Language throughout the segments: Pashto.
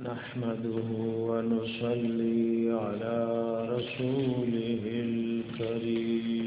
نحمده ونصلي على رسوله الكريم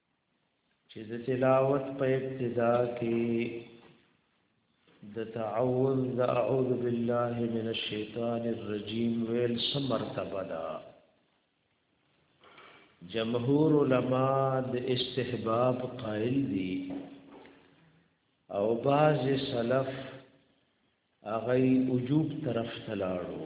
چې د تلاوت په ابتدا کې د تعوذ د اعوذ بالله من الشیطان الرجیم ویل سم مرتبه ده جمهور علما د استحباب قائل دي او بعض سلف هغه وجوب طرف تلاړو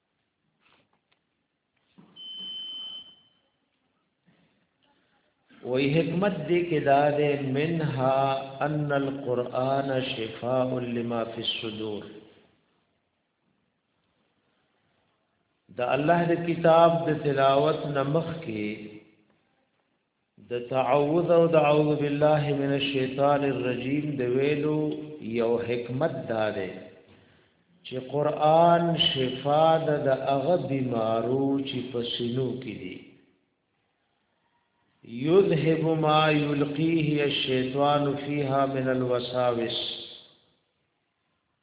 وی حکمت دی کې دا ده منها ان القرآن شفاء لما فی الصدور د الله د کتاب د تلاوت نمخ کې د تعوذ او د اعوذ بالله من الشیطان الرجیم د ویلو یو حکمت دا دی چې قران شفا ده د هغه بیمارو چې په سینو کې دي یذهب ما یلقیه الشیطان فیها من الوساوس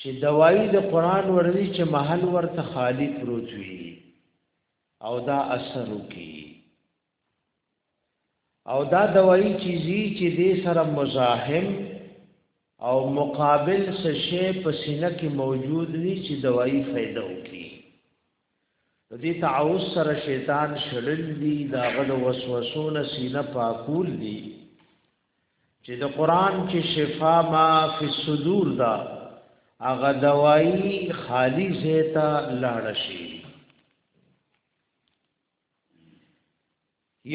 چې دوايي د قران ورني چې محل ورته خالی پروت وي او دا اثر وکي او دا دوايي چې زی چې دې سره مزاحم او مقابل سشه پسینه کې موجود ني چې دوايي فائدہ وکي په دې تعوذ سره شیطان شړل دي دا غد وسوسو نه سینه پاکول دي چې د قران چې شفا ما فی الصدور دا هغه دوايي خالی زیتا لاړ شي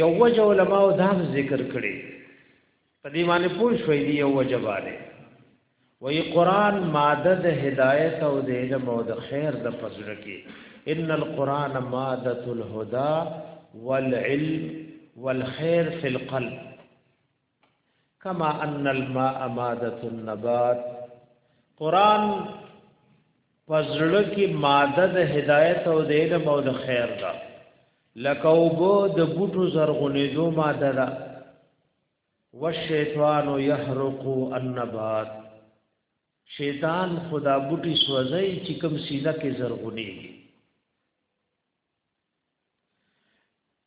یو وجه علماء دا هم ذکر کړي په دې باندې پوه شوي دی یو وجه باندې وی قران ماده د هدایت او د علم او د خیر د فضل کې ان القران ماده الهدى والعلم والخير في القلب کما ان الماء ماده النبات قران پزړه کې ماده د هدایت او د علم او د خیر ده لکه وبو د بوټو زرغونېدو ماده ده والشیطان یحرق النبات شیطان خدا بوټي سوځي چې کوم سیده کې زرغونېږي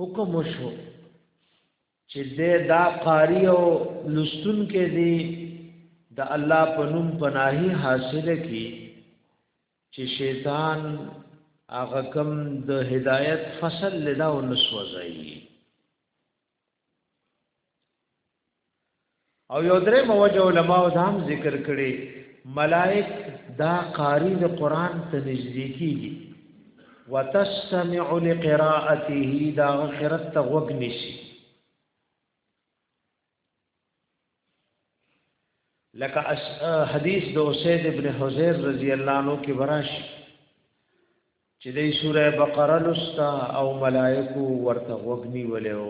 حکم وشو چې د دا قاری او لستون کې دی د الله په نوم پناهي حاصله کی چې شیطان هغه کم د هدایت فصل لدا او نسوځي او یو درې موجه علماء دا هم ذکر کړي ملائک دا قاری د قران ته نږدې کیږي وتستمع لقراءته دا غیرت ته وګنشي لکه حدیث د اسید ابن حزیر رضی الله عنه کې براش چې د سوره بقره لستا او ملائکو ورته وګنی ولیو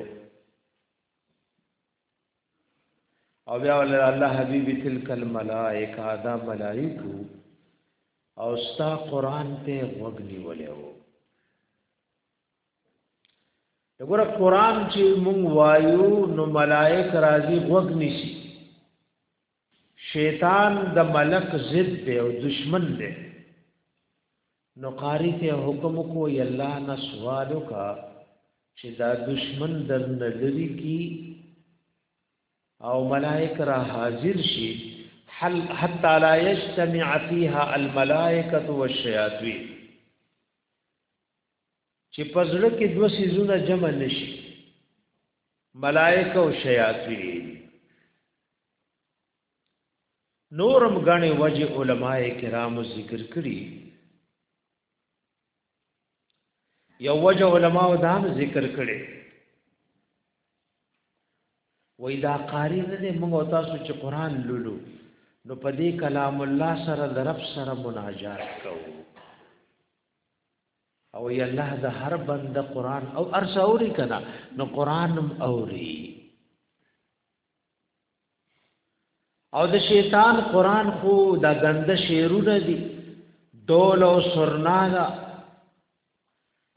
او بیا ول الله حبیبی تلک الملائکه دا ملائکو او ستا قران ته وګنی ولیو دغه قران چې مونږ وایو نو ملائک راضی وګنی شي شیطان د ملک ضد دی او دشمن دی نو قاری ته حکم کو ی الله نه سوال وکا چې دا دشمن در نلری کی او ملائک را حاضر شي حل حتا لا یجتمع فیها الملائکه والشیاطین چې پزړه کې دوه سيزونه جمع نشي ملائکه او شیاطین نورم غنې وجه علماء کرامو ذکر کړي یو وجه علماء دا ذکر کړي وای دا قاری نه دې موږ تاسو چې قران لولو نو په دې کلام الله سره د رب سره مناجات کوو او ی الله د هر بند قران او ارسوري کنا نو قران هم اوري او د شیطان قران خو دا غنده شعرونه دي ډول او سرنا دا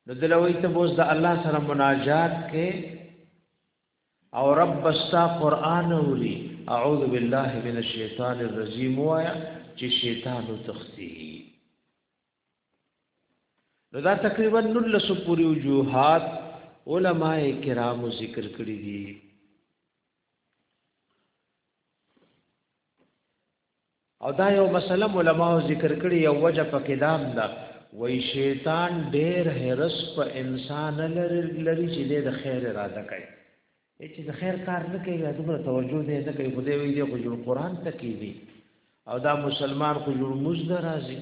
نو دلوي ته بوز د الله سره مناجات کې او رب استا قران وري اعوذ بالله من الشیطان الرجیم وایا چې شیطان تختی نو دا تقریبا نل سپوري وجوهات علماء کرام ذکر کړی دي او دا یو مسله علماء ذکر کړي یو وجه په کلام دا وای شیطان ډیر هرس په انسان لري چې د خیر اراده کوي چې د خیر کار نه کوي دا دومره توجه دی نه کوي خدای وی دی خو جوړ قران ته کوي او دا مسلمان خو جوړ مزد راځي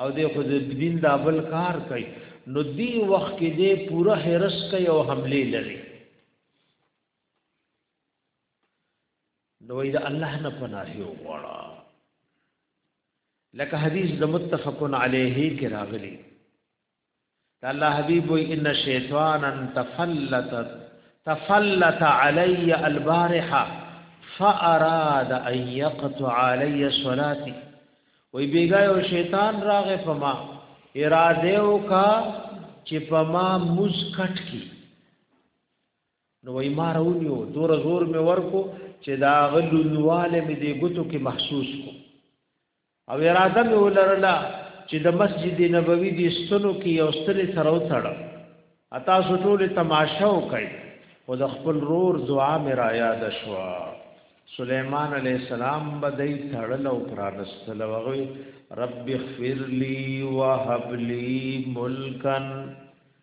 او د خو د دین دا بل کار کوي نو دی وخت کې دی پوره هرس کوي او حمله لري نو وای دا الله نه پناه یو غواړه لکه حدیث د متفقن علیه کې راغلی دا الله حبیب وای ان شیطانا تفلت تفلت علی البارحه فاراد ان يقطع علی صلاتی وای بیګا یو شیطان راغې فما اراده وکا چې فما مسکټ کی نو وای ما راونیو دور زور می ورکو چې دا غلونواله می دی ګوتو کې محسوس کو او اراده می ولرله چې د مسجد نبوي دی ستنو کې یو ستنې سره وتړم اتا سټول تماشا وکړ او د خپل رور دعا می را یاد شو سليمان عليه السلام بدای تړل او پرانستل وغوي رب اغفر لي وهب لي ملکن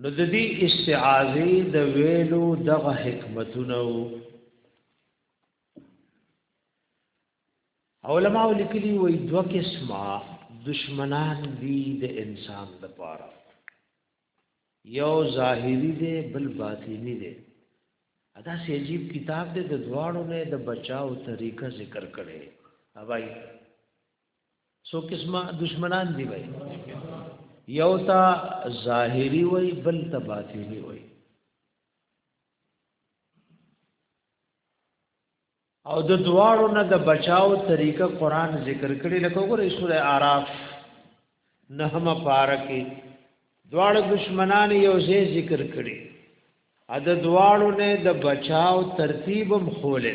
نو د دې استعاذه د ویلو دغه حکمتونه او علماء لیکلي وي دوه قسمه دشمنان دي د انسان د پاره یو ظاهری دی بل باطینی دی ادا سی عجیب کتاب دی د دواړو نه د بچاو طریقه ذکر کړي اوای سو قسمه دشمنان دی وای یو تا ظاهری وای بل تا باطنی وای او د دواړو نه د بچاو طریقه قران ذکر کړي لکه وګوره سوره আরাف نهمه پارکه دواړو دشمنان یو ځای ذکر کړي ا د دواړو نه د بچاو ترتیبم خولې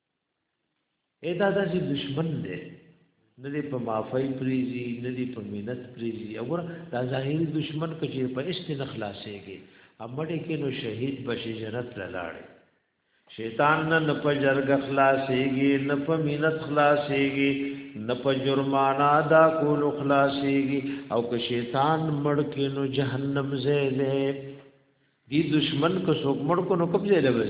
اې دا داسې دشمن دی نه دی په معافی پریزي نه دی په مینت پریزي او دا ظاهري دشمن کچې په عشق نه خلاصيږي امړې کې نو شهید بشي جنت لاړ شیطان نه نه په جرګ خلاصيږي نه په مینت خلاصيږي نه په جرمانه دا کول خلاصيږي او که شیطان مړ کې نو جهنم زه دی دشمن کو څوک مړ کو نو کوم ځای لوي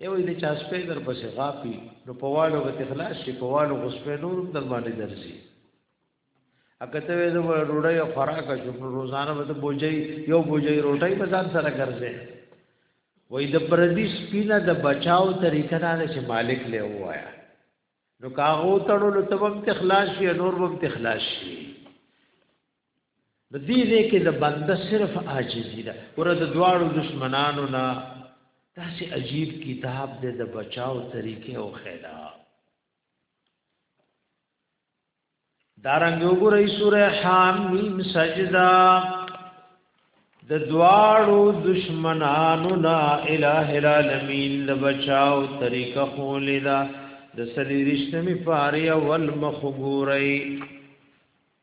ای وای د چا سپی در پسې غاپي نو په والو غته خلاص شي په والو غسپې نور در باندې درځي اګه ته وې زه روړی او خوراک شم روزانه به ته بوجي یو بوجي روټي په ځان سره ګرځې وای د پردي سپینه د بچاو طریقه دا چې مالک له وایا نو کاغو تړلو تبم تخلاص شي نور بم تخلاص شي د دې دې کې د بنده صرف عاجزي ده ور د دواړو دشمنانو نه داسې عجیب کتاب دې د بچاو طریقې او خیدا دارنګ وګورئ سوره حامیم سجدا د دواړو دشمنانو نه الٰه العالمین د بچاو طریقه خولې ده د سلیریشتمی پاره ول مخ ګورئ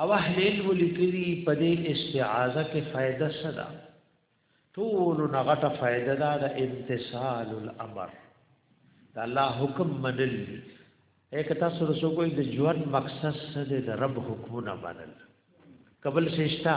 او اهل علم لیکلي په دې استعاذه کې فائدہ څه ده ټول نغټه فائدہ ده د امتثال الامر د الله حکم منل یک تاسو رسو کوئی د ژوند مقصد څه دی د رب حکمونه منل قبل سشتا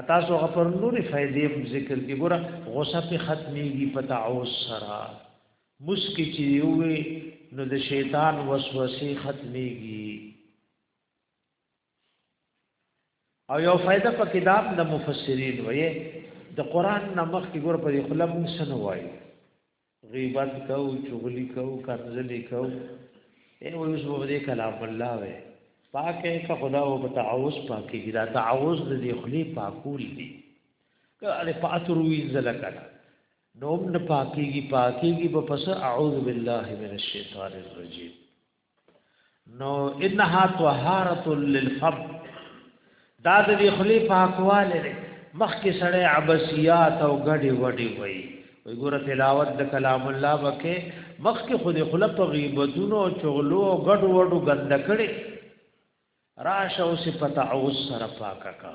اتا سو غفر نور فائدې ذکر کی ګور غصه په ختميږي پتا او سرا مسکی چی وي نو د شیطان وسوسه ختميږي او یو فائدہ په کتاب د مفسرین وایي د قران نمخ کی ګور په خلم سن وایي غیبت کو چغلی کو کنزلی کو اے وې اوس په دې کلام الله وې پاکه کا خدا او تعوذ پاکه کی دا تعوذ دې خلی پاکول دي کله پاتر وی زل کړه نوم نه پاکیږي پاکیږي په پس اعوذ بالله من الشیطان الرجیم نو انها طهاره للفم دا د دې خلی پاکواله ده مخکې سړی عباسیات او غډي وډي وای وی ګوره تلاوت د کلام الله وکي مخکې خو د خلق په غیبتونو چغلو او غډ وډو غند کړي راشه او صفات او سره پاکا کا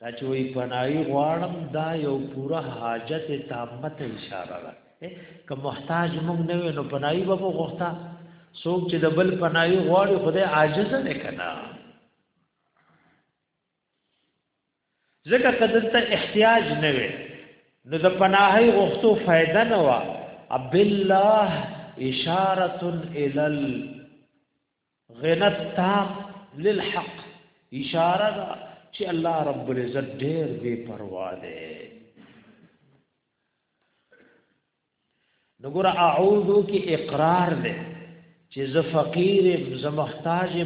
دا چې وی پناهي غواړم دا یو پوره حاجت تامه ته اشاره ده که محتاج موږ نه وینو پناهي به مو غوښتا څوک چې د بل پناهي غواړي خدای عاجز نه کنا ځکه قدر ته احتیاج نه وي نو د پناهي غوښتو فائدہ نه وا اب بالله اشاره الى غنا تام للحق اشاره ده چې الله رب العزت ډېر بے پروا دی نګور اعوذ کی اقرار دی چې زه فقیر زه محتاج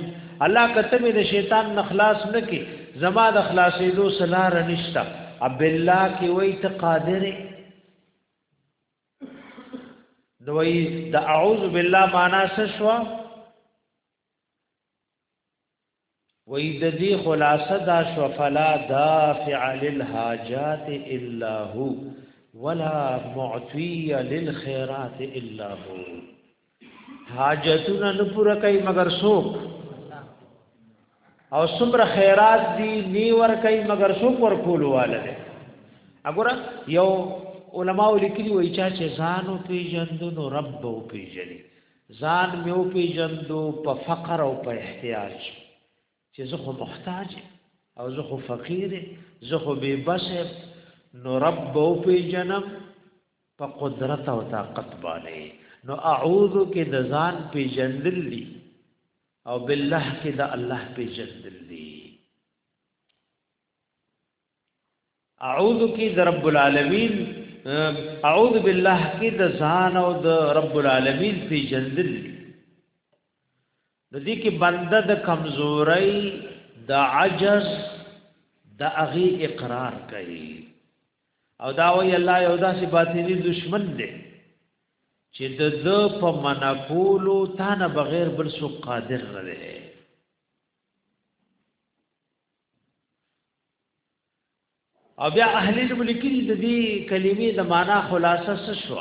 الله کته مې د شیطان نخلاص نه کی زما د خلاصې دو سلار نشتا اب الله کی وای ته قادر دوی د اعوذ بالله معنا څه شو وې د دې خلاصه دا شو فلا دافع للحاجات الا هو ولا معطي للخيرات الا هو حاجتونه نه پوره کوي مگر څوک او څومره خیرات دي نی ور کوي مگر څوک ور کول والے وګوره یو علماء لیکلي وای چا چې ځان او پیجندو نو رب او پیجني ځان مې او پیجندو په فقر او په احتیاج چې زه خو محتاج او زه خو فقیر زه خو بے بس نو رب او پیجنم په قدرت او طاقت باندې نو اعوذ کې د ځان په جندل دي او بالله کې د الله په جندل دي اعوذ کې د رب العالمین اعوذ بالله کې د ځان او د رب العالمین په جندل د دې کې بنده د کمزورۍ د عجز د اغي اقرار کوي او دا وی الله یو داسې باطنی دشمن دی چې د د په منکولو تا نه بغیر بل سو قادر نه دی او بیا اهل الملکین د دې کلمې د معنا خلاصه څه شو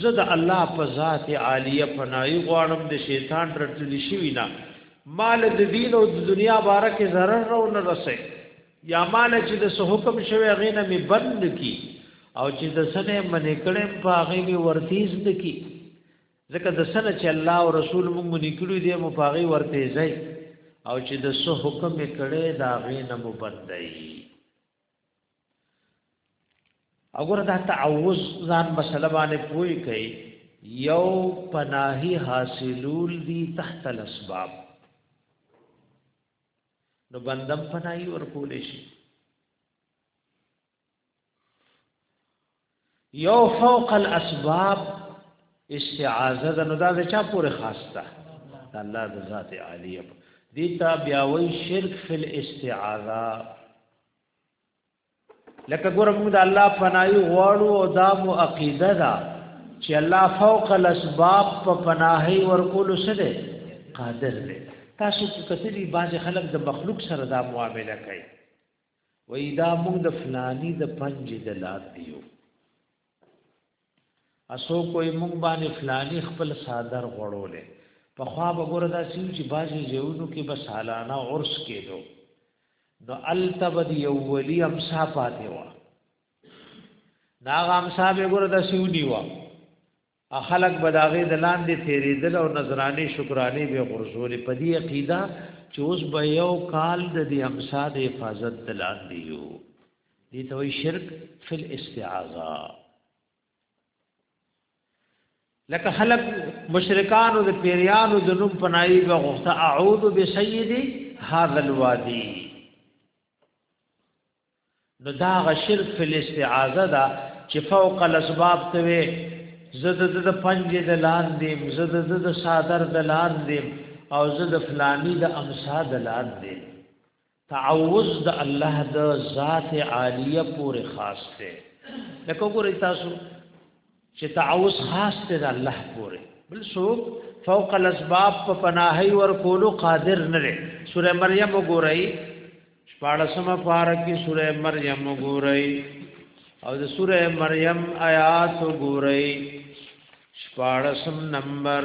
زه د الله په ذات عالیه پناهي غواړم د شیطان رټل شوی نه مال د دین او د دنیا باره کې ضرر نه ونه رسي یا مال چې د سه حکم شوی هغه نه می بند کی او چې د سنه منې کړم په هغه می ورتیز نکی ځکه د سنه چې الله او رسول مونږ منې کړو دې مو په هغه ورتیزای او چې د سه حکم کړي دا غې نه مو بندای اگر دا تعوذ ځان مسله باندې پوي کوي یو پناهي حاصلول دي تحت الاسباب نو بندم پناهي ورکول شي یو فوق الاسباب استعاذه ده نو دا د چا پورې خاص ده د الله د ذات عالیه دیتا بیا وی شرک فی الاستعاذه لکه ګور موږ د الله پنای غواړو او دا مو عقیده ده چې الله فوق الاسباب په پناهي ورکول سره قادر دی تاسو کتلی باز خلک د مخلوق سره دا معامله کوي وای دا موږ د فلانی د پنج د لار دیو اسو کوئی موږ باندې فلانی خپل صادر غړولې په خوا وګوره دا سیو چې بازي زیونو کې بس حالانه عرس کېدو نو التبد یو ولی امسا پاتې و ناغه امسا به ګوره دا سیو نیوا او خلک به د هغې د لاندې تېرېدل او نظرانې شکرانې به غورځولې په دې عقیده چې اوس به یو کال د دې امسا د حفاظت د لاندې یو دي ته وي شرک فی الاستعاذہ لکه خلق مشرکانو د پیریانو د نوم پنای به غوښته اعوذ بسید هذا الوادی نو دا غ شرک فل استعاذه دا چې فوق الاسباب ته وي زد د د پنجې د لاندې زد د د صادر د لاندې او زد فلانی د امسا د لاندې تعوذ د الله د ذات عالیه پورې خاص دی لکه ګورئ تاسو چې تعوذ خاص ته د الله پورې بل څوک فوق الاسباب په پناهي ور کولو قادر نه لري سوره مریم وګورئ شپاړسمه پارا کې سوره مریم وګورئ او د سوره مریم آیات وګورئ شپاړسم نمبر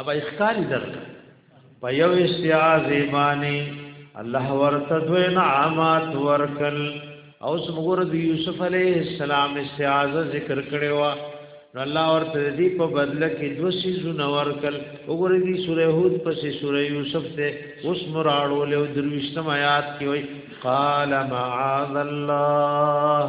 ابا اخکاری درته په یو استعاذه باندې الله ورته دوی نعمت ورکل او څنګه د یوسف علیه السلام استعاذه ذکر کړي وا نو الله ورته دې په بدله کې دوه سيزونه ورکل وګوره دې سوره هود پسې سوره یوسف ته اوس مراړو له درويشتم آیات کې وای قال معاذ الله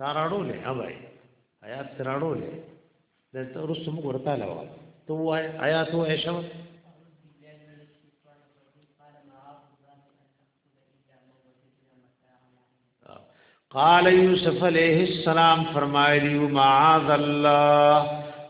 تاراړو نه اوای آیات تراړو نه د ترسو موږ ورته لاو تو وای آیات و ایشم قال یوسف علیہ السلام فرمایلی معاذ الله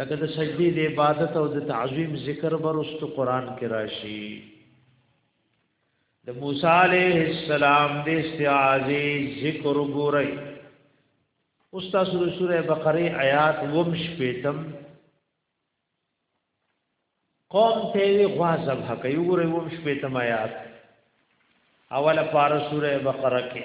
لکه د سجدی د عبادت او د تعظیم ذکر برست قران کې راشي د موسی علیه السلام د استعاذې ذکر ګورئ اوس تاسو د سوره بقره آیات وم شپیتم قوم ته وی غواځب حق یو ګورئ وم شپیتم آیات اوله پار سوره بقره کې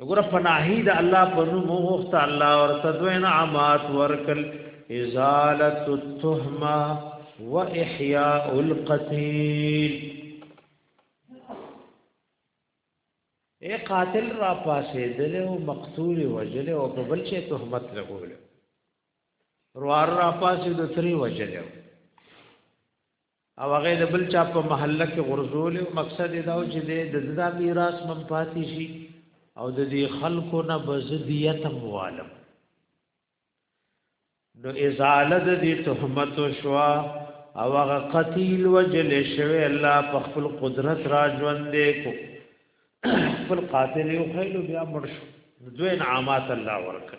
وګوره پناهی د الله په نوم وغوښته الله ورته دوی نعمت ورکل ازاله التهمه واحياء القتيل اے قاتل را پاسې دل او مقتول وجل او په بل شي تهمت لګول روار را پاسې د تری وجل او هغه د بل چا په محله کې غرزول او مقصد دا و چې د زړه میراث مم پاتې شي او د دې خلکو نه بزدیت موالم نو ازاله د دې تهمت شوا او هغه قتیل وجل شوی الله په خپل قدرت را ژوند دې کو خپل قاتل یو خیلو بیا مرشو دوی نعمت الله ورکړ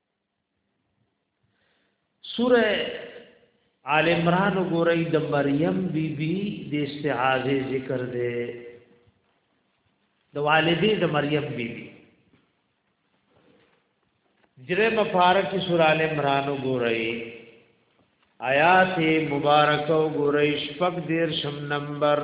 سوره آل عمران ګورئ د مریم بی بی د استعاذه ذکر دی د والدې د مریم بی بی جره مفارق کی سوره آل عمران ګورئ آیات مبارک ګورئ شپږ دیر شم نمبر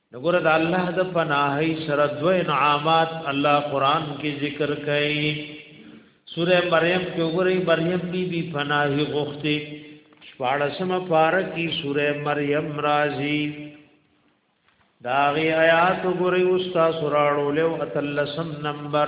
نګور د الله د پناهي سره دو انعامات الله قران کې ذکر کړي سوره مریم کې وګورئ مریم بي بي پناهي غوښتي شپاړسمه پارا کې سوره مریم راځي داغي آیات وګورئ استاد سراړو له اتلسم نمبر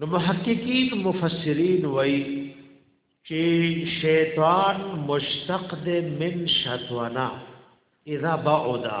نو محققین مفسرین وای چې شیطان مشتق ده من شطونا اذا بعدا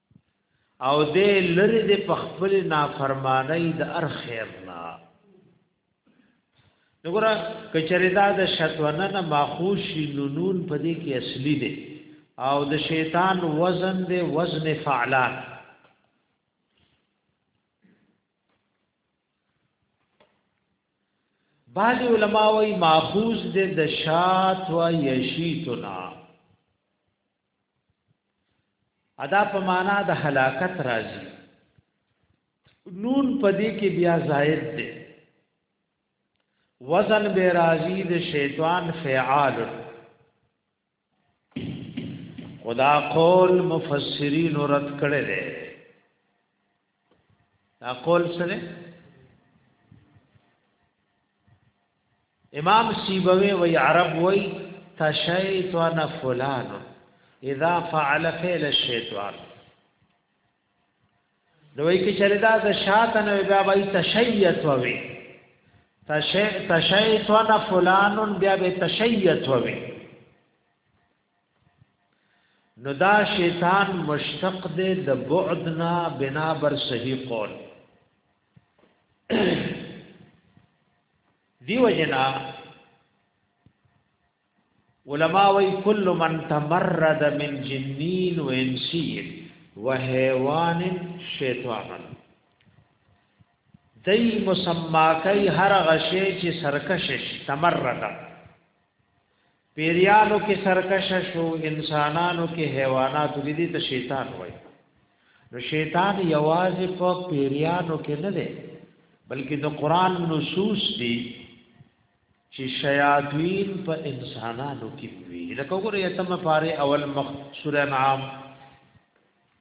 او دې لری دې په خپل نافرمانی د ار خیر نه وګوره کچری دا د شتونه نه ماخوش نو نون په دې کې اصلي دی او د شیطان وزن دی وزن فعلان بعض علماء وی ماخوذ دې د شات و یشیتنا ادا په معنا د هلاکت راځي نون پدې کې بیا زائد دی وزن به راځي د شیطان فعال خدا قول مفسرین رد کړي دي دا قول سره امام سیبوی وی عرب وی تشیطان فلان اذا فعل فعل الشیطان دوی کې چره دا د شاتن بیا وی تشیط وی تشیطان فلان بیا به تشیط وی نو دا شیطان مشتق دی د بعدنا بنا بر صحیح قول دیو جنا علماء وی کل من تمرد من جنین و انسین و حیوان شیطان دی مسماکی هر غشی چې سرکشش تمرد پیریانو کې سرکشه شو انسانانو کې حیوانات دي دي ته شیطان وای نو شیطان یوازې په پیریانو کې نه دی بلکې د قران نصوص دي چې شیاطین په انسانانو کې وي لکه وګوره یتم پاره اول مخ سورہ انعام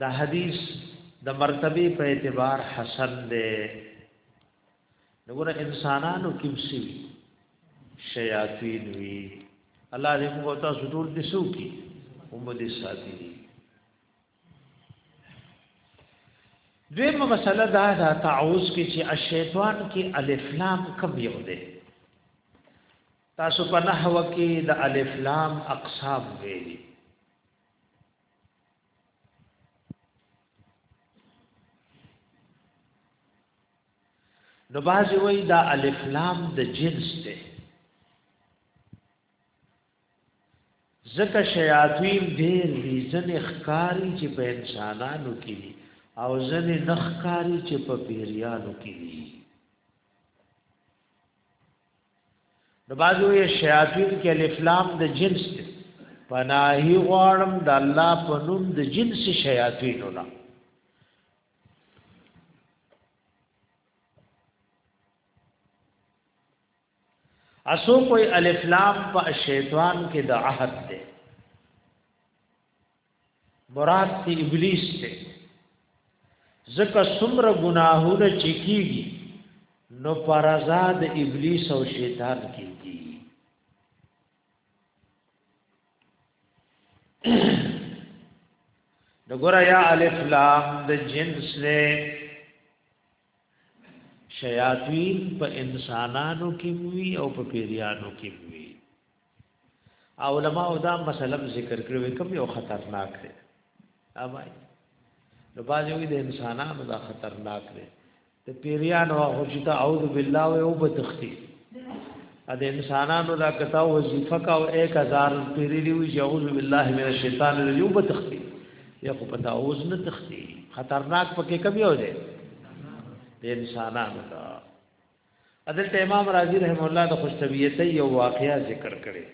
دا حدیث د مرتبه په اعتبار حسن دی نګور انسانانو کې وسی شیاطین وی الله دې موږ ته سټول دي سو کی هم دې ساتي دیمه مسله دا دا تعوذ کې چې الشیطان کې الف لام کم یو دی تاسو په نحو کې د الف لام اقسام ویلي نو بازی وای دا الف لام د جنس ته زکه شیاطین ډیر دي ځنې ښکاری چې په انسانانو کې دي او ځنې نخکاری چې په پیریانو کې دي د بازو یې شیاطین کې الف لام د جنس دی پناهي غواړم د الله په نوم د جنس شیاطین نه اسو کوئی الف لام په شیطان کې د عهد دی مراد تی ابلیس ته زکه څومره ګناهونه چکیږي نو پر آزاد ابلیس او شیطان کیږي دګور یا الف لام د جنس نه شیاطین په انسانانو کې وی او په پیریانو کې وی علماء دا مسله ذکر کړو کوم یو خطرناک دی اوبای نو باندې وي د انسانانو دا خطرناک دی ته پیریان او حجت اعوذ بالله او بتختی ا د انسانانو دا کتا وظیفه کا او 1000 پیری دی وی اعوذ بالله من الشیطان الرجیم بتختی یا خو پتا اوس نه تختی خطرناک پکې کوم یو دی د انسانانو دا دلته امام رازی رحم الله د خوش طبیعتۍ یو واقعا ذکر کړي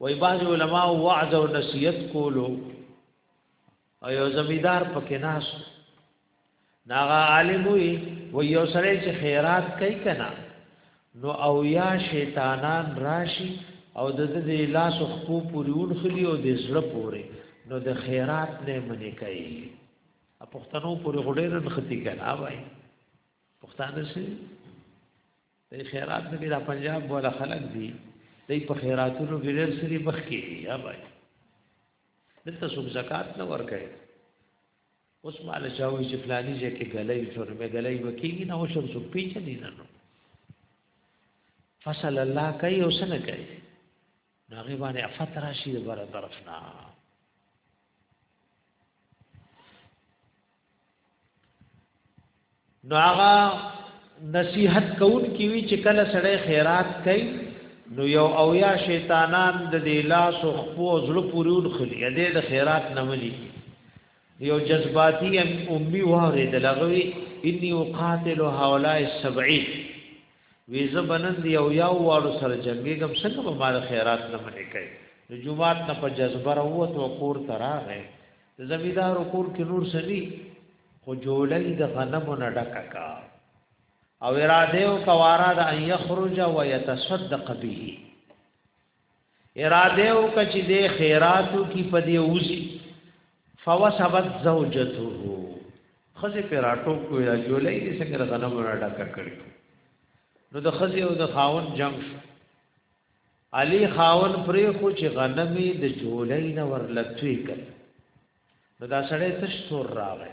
وای بعض علما وعظ او نصیحت کولو او یو زمیدار پکې ناس ناغا عالم وی و یو سره چې خیرات کوي کنا نو او یا شیطانان راشي او د دې لاس خو پورون خلی او د زړه پورې نو د خیرات نه منې کوي پښتنو پورې غډېرن ختی کنا وای پښتانه شي د خیرات نه بیا پنجاب ولا خلک دي دای په خیراتونو کې ډېر سری بخ کې دي یا بای دلته څوک زکات نه ورکړي اوس مال چاوي چې فلاني ځای کې غلې شور به غلې وکیږي نه اوس هم څوک پیچ نه نه فصل الله کوي او سن کوي نو هغه باندې افت راشي د بره طرف نه نو هغه نصیحت کون کی وی چې کله سړی خیرات کوي نو یو او یا شیطانان د دې لاس او خپو زړه پورون خلی دې د خیرات نه ملي یو جذباتی امي واره د لغوي اني اقاتل هؤلاء السبعين وی زه بنن دی او یاو واړو سره جنگیږم څنګه به مال خیرات نه منې کوي نو جمعات نه په جذبه راووت او کور ته راغی زمیدار کور کې نور سړي خو جوړې د غنمو نه ډکه کا او اراده او کوارا د ان یخرج و یتصدق به اراده او کچ دې خیراتو کی پدی اوزی فوسبت زوجته خزه پیراټو کو یا جولای دې څنګه غنم را ډک کړی نو د خزه او د خاون جنگ شو علی خاون پرې خو چې غنمې د جولای نه ورلتوي کړ نو دا سړی تش تور راغی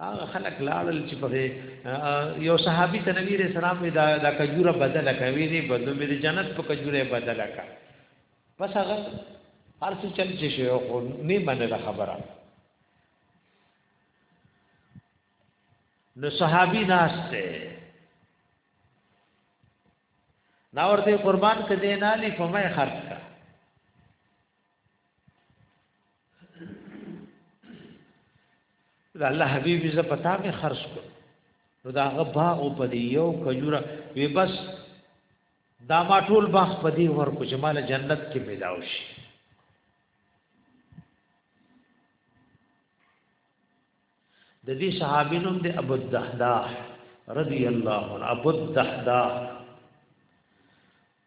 هغه خلک لاړل چې په یو صحابي ته نبی رسول الله دا د کجوره بدل کوي دی بدو مې د جنت په کجوره بدل کا بس هغه هر څه چل چې شو خو نه منله خبره نو صحابي ناشته نا ورته قربان کدی نه لې فمه خرج کا دا الله حبيبي ز پتا مې خرج کو نو دا غ باغ په دی یو کجوره وی بس دا ما ټول باغ په دی ور کو چې مال جنت کې ملاو شي د دې صحابي نوم دی ابو الدحداح رضی الله عنه ابو الدحداح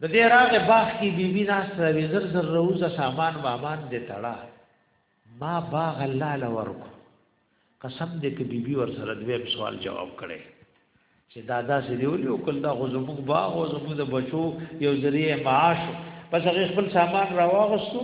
د دې راغ باغ کې بیبي ناس راوي زر زر روزه سامان وامان دې تړا ما باغ الله لور کو قسم دې کې بیبي ور سره دویم سوال جواب کړي چې دادا سې دی ولي او کله دا غزموږ باغ او زموږ د بچو یو ذریعہ معاش پس هغه خپل سامان راوغستو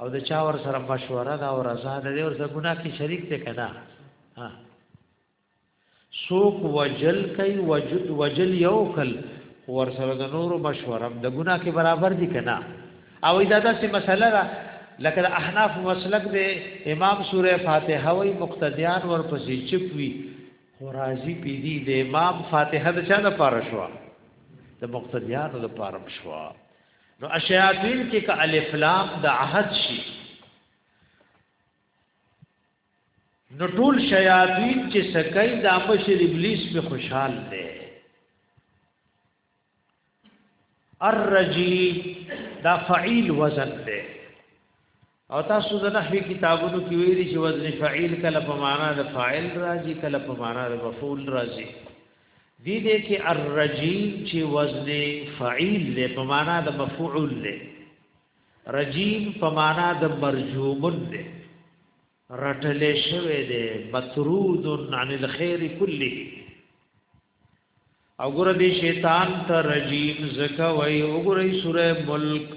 او د چا ور سره مشوره دا او رضا ده ور سره ګناه کې شریک ته کنا ها سوق وجل کوي وجد وجل یو کل ور سره د نور مشوره د ګناه کې برابر دي کنا او دا داسې مسله ده لکه د احناف مسلک دی امام سوره فاتحه وی مقتدیان ورپسې چپوي خو راضي پیدي د امام فاتحه د چا لپاره شو د مقتدیانو لپاره شو نو الشیاطین کې ک الف لام د عهد شي نو ټول شیاطین چې سکای د بشر ابلیس په خوشحال دي الرجی دا فعیل وزن ده او تاسو د نحوی کتابونو کې ویلي چې وزن فعیل کله په معنا د فاعل راځي کله په معنا د مفعول راځي دې دې کې الرجیم چې وزن فعیل له په معنا د مفعول له رجیم په معنا د مرجوم له رټل شوی دی مطرود عن الخير كله او ګره دې شیطان ته رجیم زکه وای او ګره سوره ملک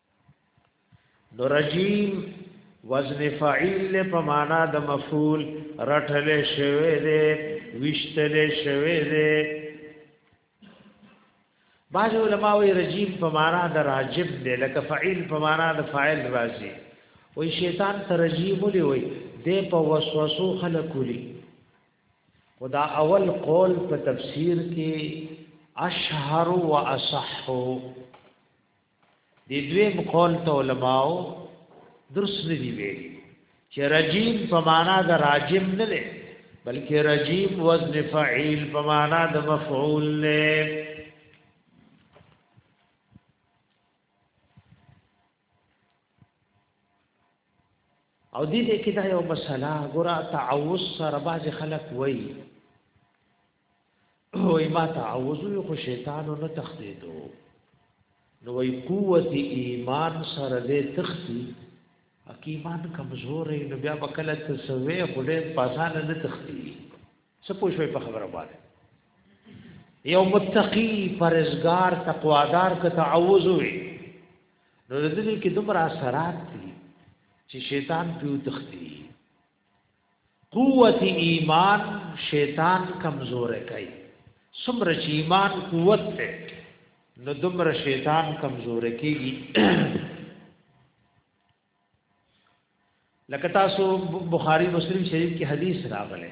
نو رجیم وزن فاعل په معنا د مفعول رټل شوی دی وشتل شوی دی بعض علماء وی رجیم په معنا د راجب دی لکه فاعل په معنا د فاعل راځي وی شیطان ته رجیم دی وی د په وسوسو خلق لري خدا اول قول په تفسیر کې اشهر و اصح دی دویم قول ته علماو درس نه دی ویلي چې رجیم په معنا د راجم نه دی بلکې رجیم وزن فعیل په معنا د مفعول نه او دې دې کې دا یو مسله ګور تعوذ سره باز خلق وای وای ما تعوذ یو خو شیطان نه تختیدو نو وای قوت ایمان سره دې تختی اکی ایمان کمزور ای نو بیا وکړه ته سوې خدای پاسان نه تختی څه پوښوي په خبره باندې یو متقی پرزګار تقوادار که تعوذ وي نو د دې کې دومره اثرات دي چې شیطان پیو تختی قوت ایمان شیطان کمزور کوي سمره چې ایمان قوت ته نو دمر شیطان کمزور کیږي لکه تاسو بخاری مسلم شریف کې حدیث راغلی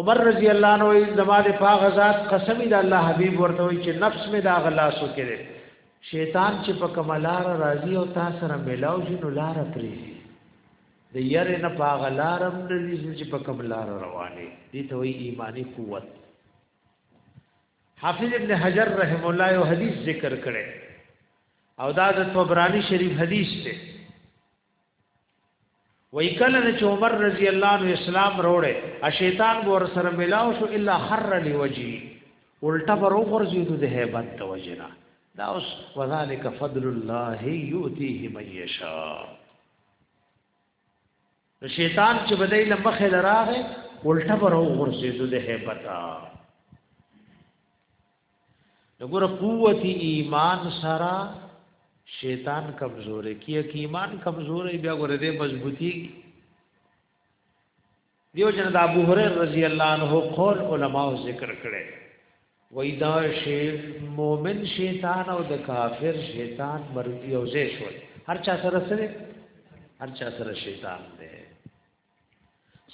عمر رضی الله عنه وی زما د پاغه ذات قسم دی الله حبیب ورته وی چې نفس می دا غلاسو کړي شیطان چې په کملار راضی او تا سره ملاو شي نو لار پری د یار نه پاغه لارم د دې چې په کملار روانه دي ته وی ایمانی قوت حافظ ابن حجر رحم الله یو حدیث ذکر کړي او دا د طبرانی شریف حدیث ته وای کله چې عمر رضی الله عنه اسلام وروړي ا شیطان ور سره ملاو شو الا خر لوجي الټا پر وګرځیدو د hebat د وجنا دا اوس وذالک فضل الله یؤتیه من یشاء شیطان چې بدای لمخه لراغه الټا پر وګرځیدو د hebat دغه قوت ایمان سره شیطان کمزورې کیه کی ایمان کمزورې بیا ګوره دې مضبوطی دیو جن د ابو هريره رضی الله عنه قول علما ذکر کړي وای دا شی مؤمن شیطان او د کافر شیطان مرضی او زې شو هر چا سره سره هر چا سره شیطان دی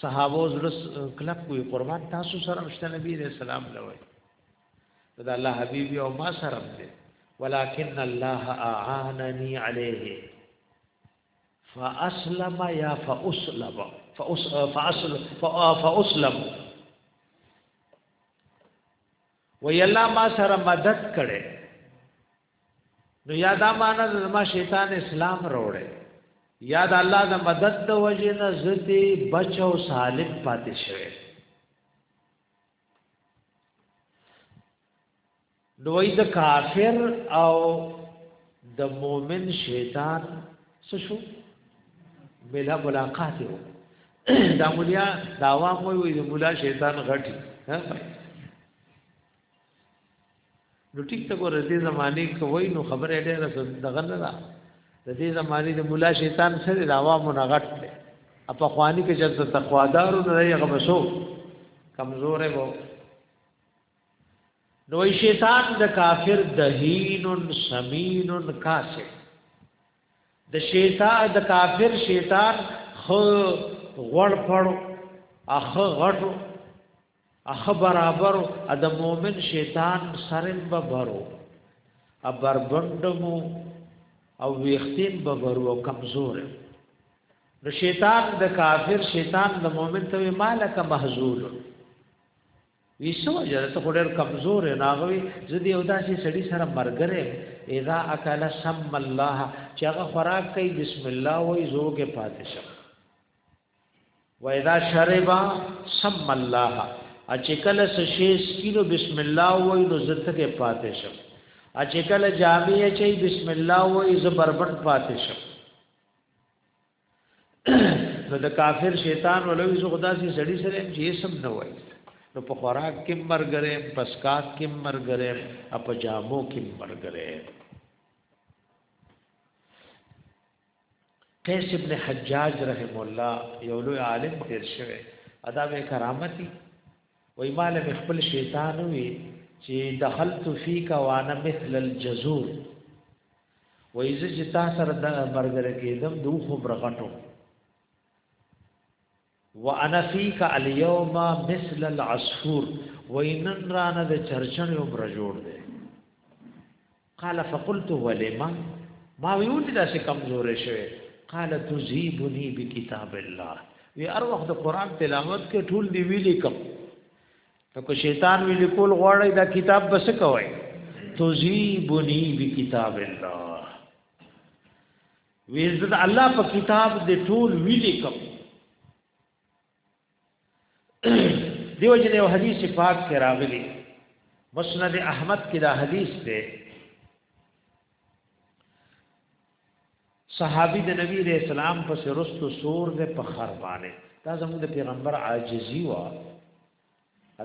صحابه زړه کلک وي قربان تاسو سره مشته نبی رسول الله لوي دا الله حبيب او ما سره دې ولكن الله اعانني عليه فاسلم يا فاسلم فاسلم فاسلم وی الله ما سره مدد کړي نو یا دا معنا د ما شیطان اسلام راوړې یا د الله د مدد د وجې نه زتی بچ او سالم پاتې شوی دوی د کافر او د مؤمن شیطان څه شو بلا ملاقات یو دا مولیا دا عوام وی د مولا شیطان غټي ها نو ټیک ته ګور دې زمانه کوي نو خبره ډېره دغه نه ده د دې زمانه د مولا شیطان سره د عوامو نه غټ دی په خواني کې چې تقوادار نه دی هغه بسو کمزور دی نو شیطان د کافر دهین سمین کاسه د شیطان د کافر شیطان خو غړ پړو اخ غټو اخ برابر ا د مؤمن شیطان سرم ببرو ا بربندمو او ویختیم ببرو او کمزور نو شیطان د کافر شیطان د مؤمن ته مالک محذور وی سو جره ته ډېر کمزور ناغوي زدي او داسې سړی سره مرګره اذا اکل سم الله چې هغه خوراک کوي بسم الله وای زوګه پاتشه و اذا شرب سم الله اچکل سشی سکینو بسم الله وای نو زتګه پاتې شم اچکل جامع چي بسم الله وای ز بربند پاتې شم نو د کافر شیطان ولوي زه خدا سي سړی سره چې سم نه وای نو په خوراک کې مرګره پسکات کې مرګره اپ جامو کې مرګره قیس ابن حجاج رحم الله یو لوی عالم تیر شوی ادا به کرامتي وای مال به خپل شیطان وی چې دخلت فیک وانا مثل الجزور وای زه چې تا سره د مرګره کېدم دوه خبر غټو وانا فيك اليوم مثل العصفور وینن رانه د چرچن عمر جوړ دی قال فقلت ولما ما ویوت دا سه کمزور شوه قال تذيبني بكتاب الله وی ار وخت قران تلاوت کې ټول دی ویلې کم نو که شیطان ویلې کول غواړی دا کتاب بس کوي تذيبني بكتاب الله وی زه د الله په کتاب د ټول وی لیکم دیو جن یو حدیث پاک کې راغلی مسند احمد کې دا حدیث دی صحابي د نبی رسول اسلام په سرستو سور ده په خربانه دا زموږ د پیغمبر عاجزی وا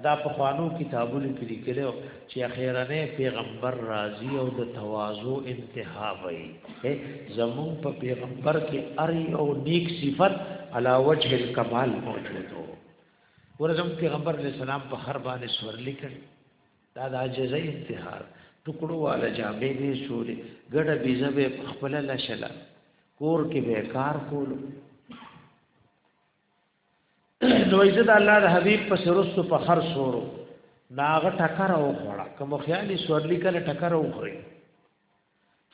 دا پخوانو کتابونو کې لیکلي و چې اخیرنې پیغمبر راضي او د تواضع انتها وي زمون په پیغمبر کې اری او نیک صفت علا وجه الکمال موجود وو ورزم پیغمبر علیہ السلام په هر باندې سور لیکل دا د عجزه انتها ټکړو والا جامې دې سوري ګډه بيزه به خپل لشلا کور کې به کار کول نو عزت الله د حبيب په سرست په خر سورو ناغه ټکر او خړه کوم خیالي سورلی کله ټکر او خړی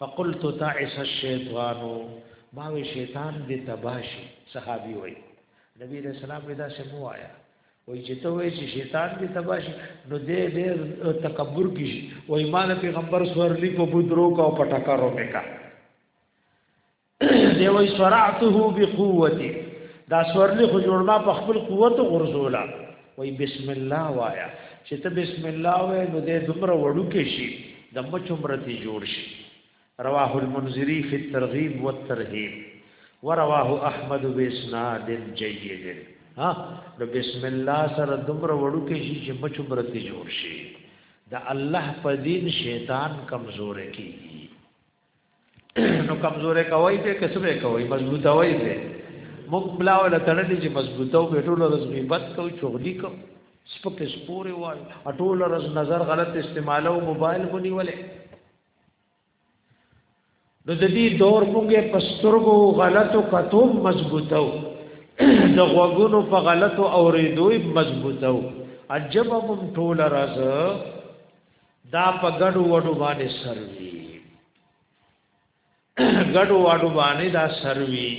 فقلت تعس الشیطان ما وی شیطان دې تباشي صحابي وای نبی رسول الله دا څه مو آیا وای چې ته وای چې شیطان دې تباشي نو دې دې تکبر کی وای ما پیغمبر سورلی په بودرو کا او پټکارو میکا دی وای سرعته بقوته دا سورلی خو جوړ ما په خپل قوت غرزولا وای بسم الله وایا چې ته بسم الله وای نو دې دومره وړو کې شي د مچمرتي جوړ شي رواه المنذری فی الترغیب والترهیب ورواه احمد باسناد جید ها نو بسم الله سره دومره وړو کې شي چې مچمرتي جوړ شي د الله په دین شیطان کمزور کیږي نو کمزورې کوي به کسبه کوي مضبوطه وي به موږ بلا ولا تړلې چې مضبوطه او ټول ورځ غیبت کوي چغلي کوي سپک سپوري وای ټول ورځ نظر غلط استعمالو موبایل بونی ولې نو د دې دور موږ په سترګو غلطو کتو مضبوطو د غوګونو په غلطو اورېدوي مضبوطو عجب هم ټول راز دا په ګډو وډو باندې سروي ګډو وډو باندې دا سروي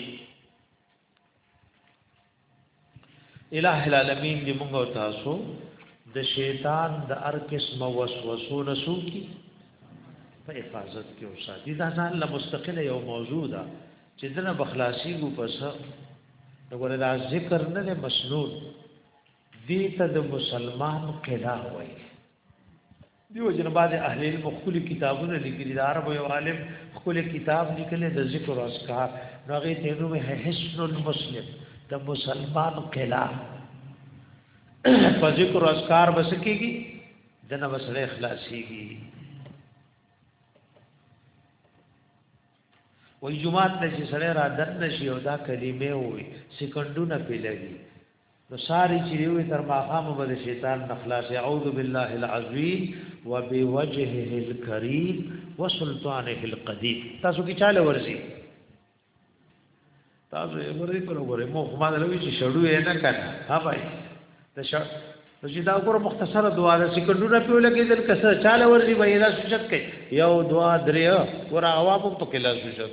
الہ العالمین دې موږ تاسو د شیطان د هر قسم وسوسو نه سوکي په حفاظت کې اوساتي دا ځان له مستقله یو موضوع ده چې دنه بخلاصي ګو پس وګوره دا ذکر نه مسنون دې ته د مسلمان قلا وایي دیو جن بعد اهل علم خپل کتابونه لیکلي د عرب یو عالم خپل کتاب لیکلی د ذکر او اذکار هغه ته نوم حسن المسلم د مسلمان قلا په ذکر او اذکار بس کېږي د نو مسله اخلاصيږي وای جمعات ته چې سره را دن نشي او دا کلمې وي سکندونه پیلږي نو ساری چې یو تر ماقام به د شیطان نخلاص اعوذ بالله العظیم وبوجهه الكریم وسلطانه القدیم تاسو کی چاله ورسی تاسو یې ورې پر وګوره مو خو ما لوي چې شړو یې نه کړ ها بھائی ته شړ نو چې دا وګوره مختصره دعا ده چې کډو نه پیو لګې دل کسه چاله ورې وایي دا سوچت کوي یو دعا درې ور هوا په کې لا سوچت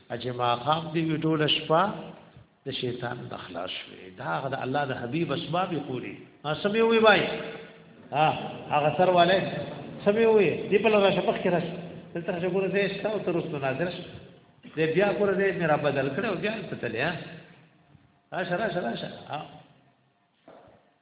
اجه ما خام دی ویټول شپه د شیطان د خلاص وي دا د الله د حبیب اسباب پوری ما سمې وی بای ها هغه سر والے سمې وی دی په لاره شپه کې راځي دلته چې ګوره دې شته او تر اوسه ناظر دې بیا ګوره دې میرا بدل کړو بیا ته تلیا راشه راشه راشه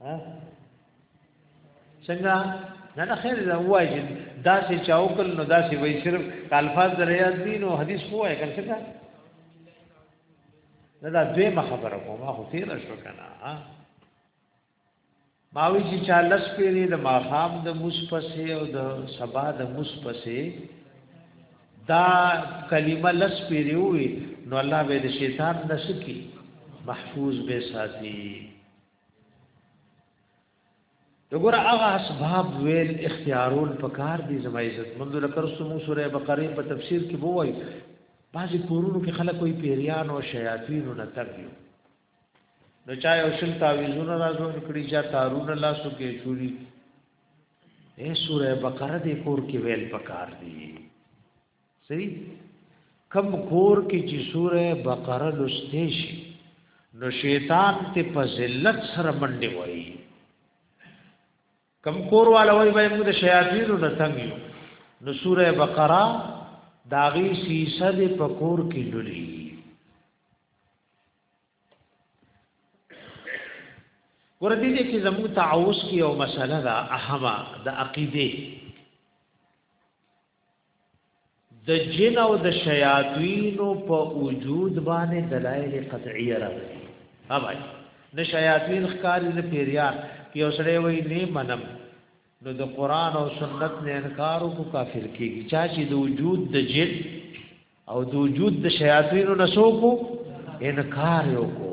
ها څنګه نه نه خیر دا وای چې دا چې چاوکل نو دا چې وای صرف الفاظ دریا دین او حدیث خو وای کړ څنګه دا دا دوی ما خبره کوم خو تیر شو کنه ها ماوی چې چا لس پیری د ماخام د مصپسه او د سبا د مصپسه دا کلمه لس پیری وي نو الله به د شیطان نسکی محفوظ به ساتي دغه هغه اسباب ویل اختیارول پکار دي زما عزت مند لکر سمو سوره بقره په تفسیر کې وایي بعضی کورونو کې خلک کوئی پیریان او شیاطین نه تګیو نو چا یو شل تعویذونه راځو کړي چا تارونه لاسو کې چوری اے سوره بقره دې کور کې ویل پکار دي صحیح کم کور کې چې سوره بقره لسته شي نو شیطان ته په ذلت سره منډي وایي کم کور والا وایي به موږ د شیاطینو نه تنګ یو نو سوره بقره داغي سیسه د پکور کې لولي ورته دې کې زموږ تعوذ کې یو مسله ده اهمه د عقیده د جن او د شیاطینو په وجود باندې دلایل قطعیه راغلي اوبای نه شیاطین ښکاری نه پیریان یو سره وی نه منم نو د قران او سنت نه انکار کو کافر کیږي چا چې د وجود د جن او د وجود د شیاطینو نسو کو انکار یو کو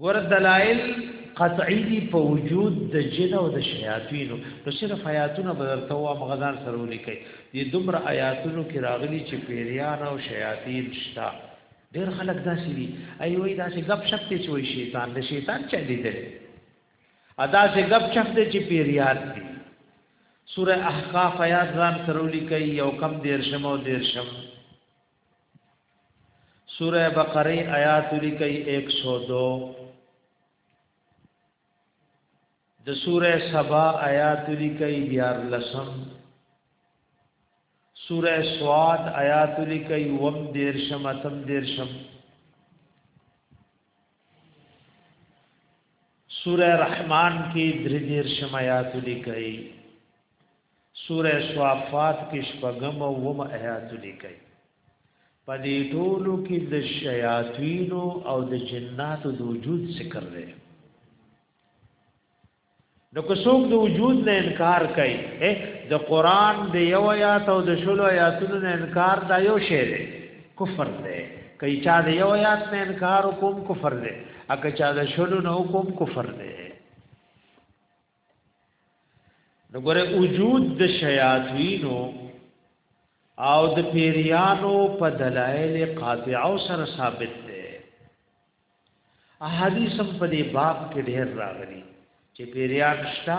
ګور دلائل قطعی دی په وجود د جن او د شیاطینو نو صرف آیاتونه بدرته او مغزان سره لیکي دي دومره آیاتونو کې راغلي چې پیریان او شیاطین شتا ډیر خلک داسې دي ای وای داسې غب شپ ته چوي شیطان د شیطان چا لیدل ادا سه غب شپ ته چې پیریان دي سوره احقاف آیات ځان سره لیکي یو کم دیر شمو دیر شم سوره بقره آیات لیکي 102 د سوره سبا آیات لیکي 14 سوره سواد آیات لیکي وم دیر شمتم دیر شم سوره رحمان کې درې دیر شم آیات لیکي سوره صافات کې شپږم او وم آیات لیکي په دې ټولو کې د شیاطین او د جناتو د وجود ذکر دی نو که څوک د وجود نه انکار کوي د قران د یو آیات او د شلو آیاتونو نه انکار دا یو شی دی کفر دی کای چا د یو آیات نه انکار کوم کفر دی اګه چا د شلو نه کوم کفر دی نو ګره وجود د شیاطینو او د پیریانو په دلایل قاطع او سره ثابت دی احادیث هم په دې باب کې ډېر راغلي چې پیریان شته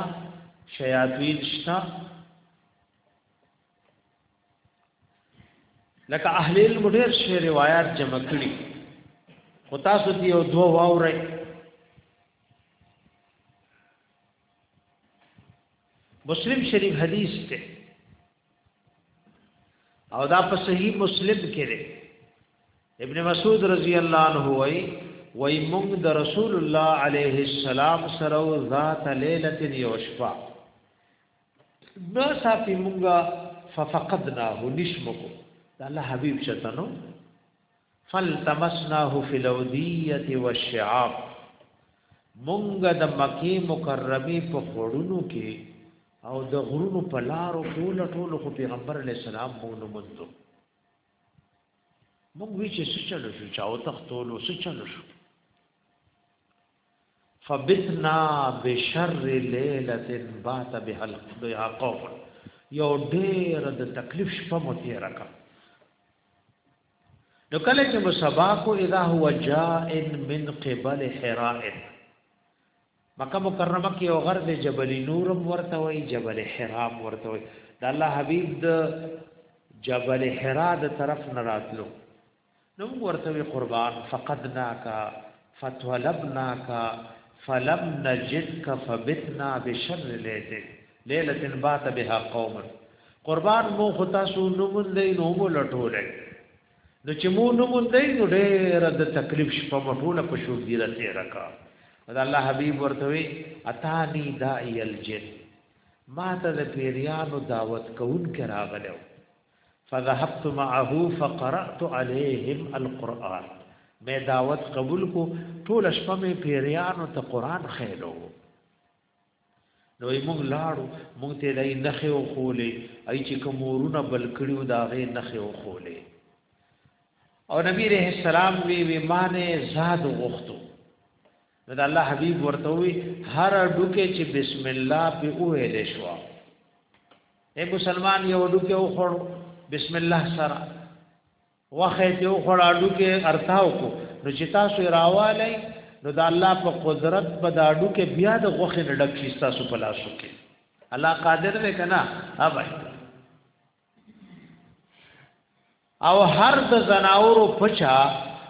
شیاطین شته لکه اهل علم ډېر شی روایت جمع کړي خو تاسو دې یو دوه واورئ مسلم شریف حدیث ته او دا په صحیح مسلم کې دی ابن مسعود رضی الله عنه وای وای موږ د رسول الله علیه السلام سره ذات ليله یوشفا نه ساتي مونږه ففقدناه نشمکو دا الله حبيب شتنو فلتمسناه في الوديه والشعاب مونږه د مکه مکرمه په خړونو کې او د غرونو په لارو ټول ټول خو پیغمبر علی السلام مونږ نو مونږ مونږ وی چې څه چلو شو چاو تختولو څه چلو شو فبتنا بشر ليله بات بها القضاء قوم یو ډېر د تکلیف شپه مو تیر کړ نو کله چې مصبا کو اذا هو جاء من قبل حراء مکه مکرمه کې او غرب جبل نورم ورته وای جبل حراء ورته وای د الله حبيب د جبل حراء د طرف نه راتلو نو موږ ورته وی قربان فقدناک فطلبناک فلم نجدک فبتنا بشر لیتک لیلۃ بات بها قوم قربان مو خطا سو نموندې نو مو لټولې نو چې مو نموندې نو ډېر د تکلیف شپه مټوله په شو ګیره تیر کا دا الله حبیب ورته وی اتانی دای الجن ما ته د پیریانو دعوت کوون کې راغلو فذهبت معه فقرأت عليهم القرآن مې دعوت قبول کو ټول شپه مې پیریانو ته قران خېلو نو موږ لاړو موږ ته لای نخې او خولې ای چې کومورونه بل کړیو دا غې نخې او خولې او نبی رحم السلام وی وی مانه زاد غختو نو د الله حبيب ورته وي هر ډوکه چې بسم الله په ویل شو اے مسلمان یو ډوکه وخور بسم الله سره وخه ته وخور ډوکه ارتاو کو نو چې تاسو راوالئ نو د الله په قدرت په دا ډوکه بیا د غوخه ډک شي تاسو په لاسو کې الله قادر دی کنه ها بھائی او هر د زناورو پچا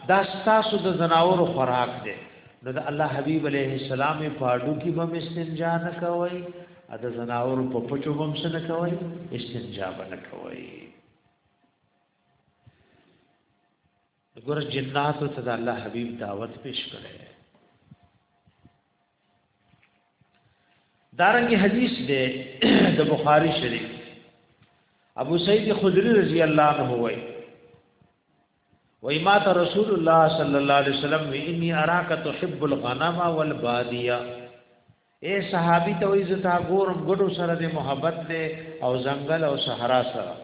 دا ستاسو د زناورو خوراک دی نو د الله حبیب علیه السلام په اډو کې به استنجا نه کوي ا د زناورو په پچو به څه نه کوي استنجا به نه کوي ګور جنات ته د الله حبیب دعوت پیش کړي دارنګي حدیث دی د بخاری شریف ابو سعید خدری رضی الله عنه وای وای ما ته رسول الله صلی الله علیه وسلم وی انی اراک تحب الغنم والبادیه اے صحابی ته وای زتا ګورم ګډو سره د محبت دی او ځنګل او صحرا سره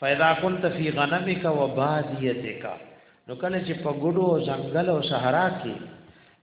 فاذا كنت فی غنمک وبادیتک نو کله چې په ګډو ځنګل او صحرا کې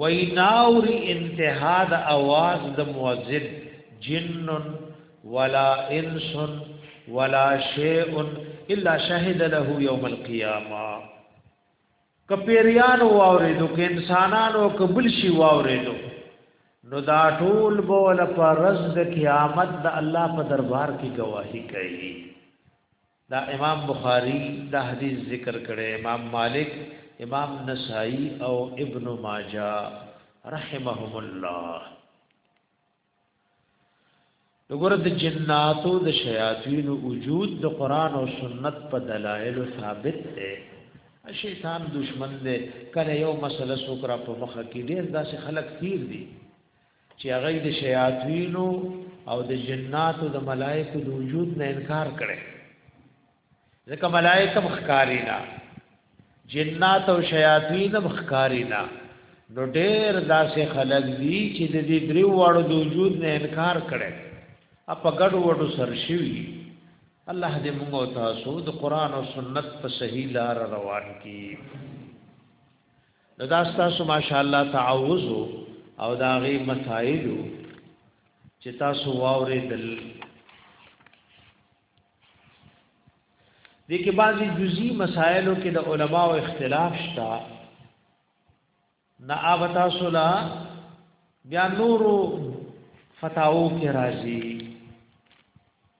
وای ناوري انتها د اواز د مؤذن جن ولا انس ولا شيء الا شهد له يوم القيامه کپیریان واوریدو ک انسانانو قبل شي واوریدو نو دا ټول بول پر رز د قیامت د الله په دربار کې گواہی کوي دا امام بخاری دا حدیث ذکر کړي امام مالک امام نسائی او ابن ماجه رحمهم الله وګوره د جناتو د شیاطین وجود د قران او سنت په دلایل ثابت دی شیطان دشمن دی کله یو مسله سوکرا په مخ کې ډیر داسې خلک تیر دي چې هغه د شیاطینو او د جناتو د ملائکو د وجود نه انکار کړي ځکه ملائکه مخکاری نه جنات او شیاطین مخکاری نه نو ډېر داسې خلک دي چې د دې درې واړو د وجود نه انکار کړي اپ ګډ وډو سرشوي الله دې موږ او تاسو د قران او سنت په صحیح لار روان کړي نو دا تاسو ماشاءالله تعوذ او دا غي مسائل چې تاسو واورې دل دې کې بعضي جزئی مسائلو کې د علماو اختلاف شته نه اوب تاسو لا بیا نورو فتاو کې راځي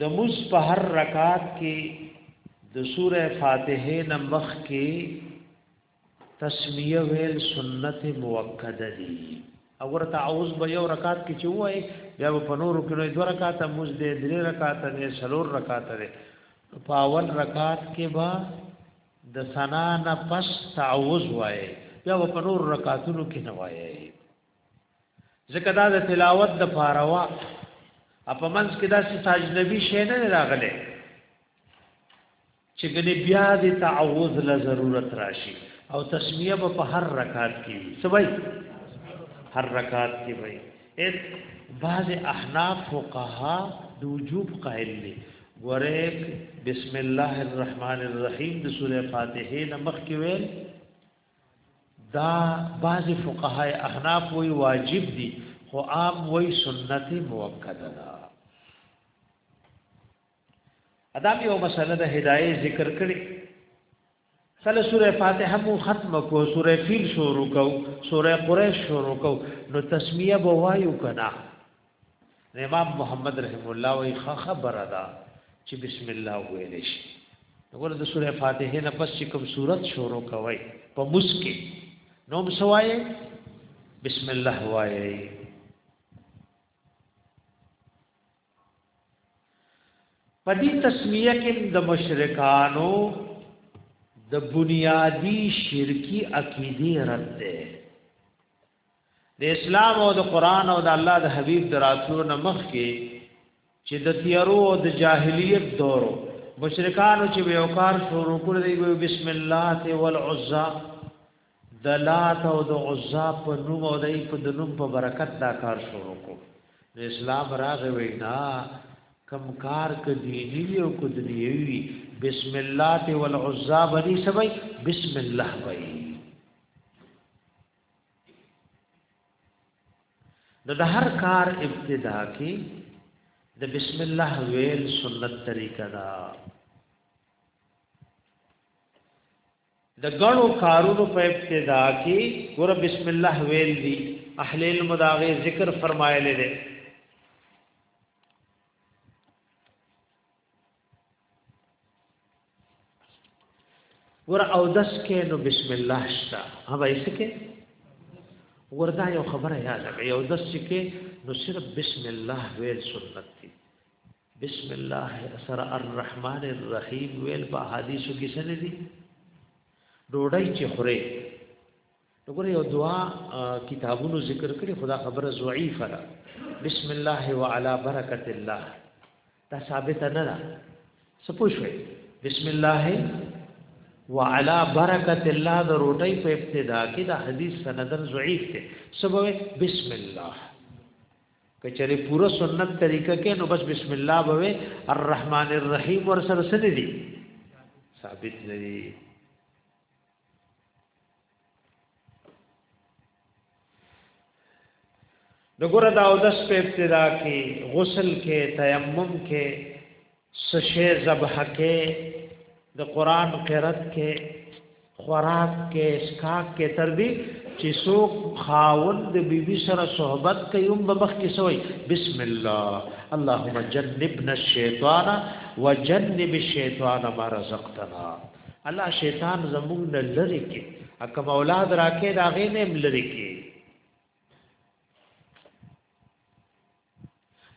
د مز په هر رکعت کې د سوره فاتحه نمخ کې تسمیه ویل سنت موکده دي او ورته اوس به یو رکعت کې چوي بیا په نور کې نو دوه رکعات مز دې درې رکعات دې څلور رکعات دې په اول رکعت کې با د سنا نه پس تعوذ وایي بیا په نور رکعاتونو کې نه وایي ځکه دا د تلاوت د فاروا اپ منځ کې دا چې تاجنبي شی نه راغله چې ګنې بیا د تعوذ له ضرورت راشي او تسمیه په هر رکعت کې سوي هر رکعت کې وي اس بعض احناف فقها د وجوب قائل دي ورېک بسم الله الرحمن الرحیم د سوره فاتحه نمخ کې ویل دا بعض فقهای احناف وی واجب دي خو عام وی سنت موکده ده ادا یو مسله د هدايه ذکر کړي کله سوره فاتحه مو ختم کو سوره فیل شروع کو سوره قریش شروع کو نو تسمیه بو وایو کنا امام محمد رحم الله وی خبره ده چې بسم الله ویل شي وګوره د سوره فاتحه نه پس چې کوم سورت شروع کوي په مسکه نو مسوای بسم الله وایي پدی تسمیه کې د مشرکانو د بنیادی شرکی عقیده رد ده د اسلام او د قران او د الله د حبيب دراتلو نه مخ کې چې د تیارو او د جاهلیت دور مشرکانو چې یو کار شروع کړی دی بسم الله ته والعزا د لات او د عزا په نوم او دای په د نوم په برکت دا کار شروع کو د اسلام راغې وینا کم کار ک دینی او ک دنیوی بسم الله ته والعزا بنی سبای بسم الله بای نو د هر کار ابتدا کې د بسم الله ویل سنت طریقه ده د غړو کارونو په ابتدا کې ګور بسم الله ویل دي اهل علم دا غي ذکر فرمایلی دی ور او دس کې نو بسم الله شتا ها به یې کې وردا یو خبره یاد کړئ او دس کې نو صرف بسم الله ویل سنت دي بسم الله سر الرحمن الرحیم ویل په حدیثو کې څه دي ډوډۍ چې خوري وګوره یو دعا کتابونو ذکر کړي خدا خبره ضعیفه ده بسم الله وعلى برکت الله دا ثابت نه ده سپوښوي بسم الله وعلى برکت الله د روټي په ابتدا کې دا حدیث سندن ضعیف دی سبوي بسم الله کچره پورا سنت طریقه کې نو بس بسم الله بوي الرحمن الرحیم ور سره سره دي ثابت نه دي نو ګور دا او دس په ابتدا کې غسل کې تیمم کې سشه ذبح کې د قران قرات کې خوراک کې اسکاک کې تر دې چې څوک خاون د بیبي سره صحبت کوي هم به مخ کې سوی بسم الله اللهم جنبنا الشیطان وجنب الشیطان ما رزقتنا الله شیطان زموږ نه لری کې اکه اولاد راکې دا غې نه لری کې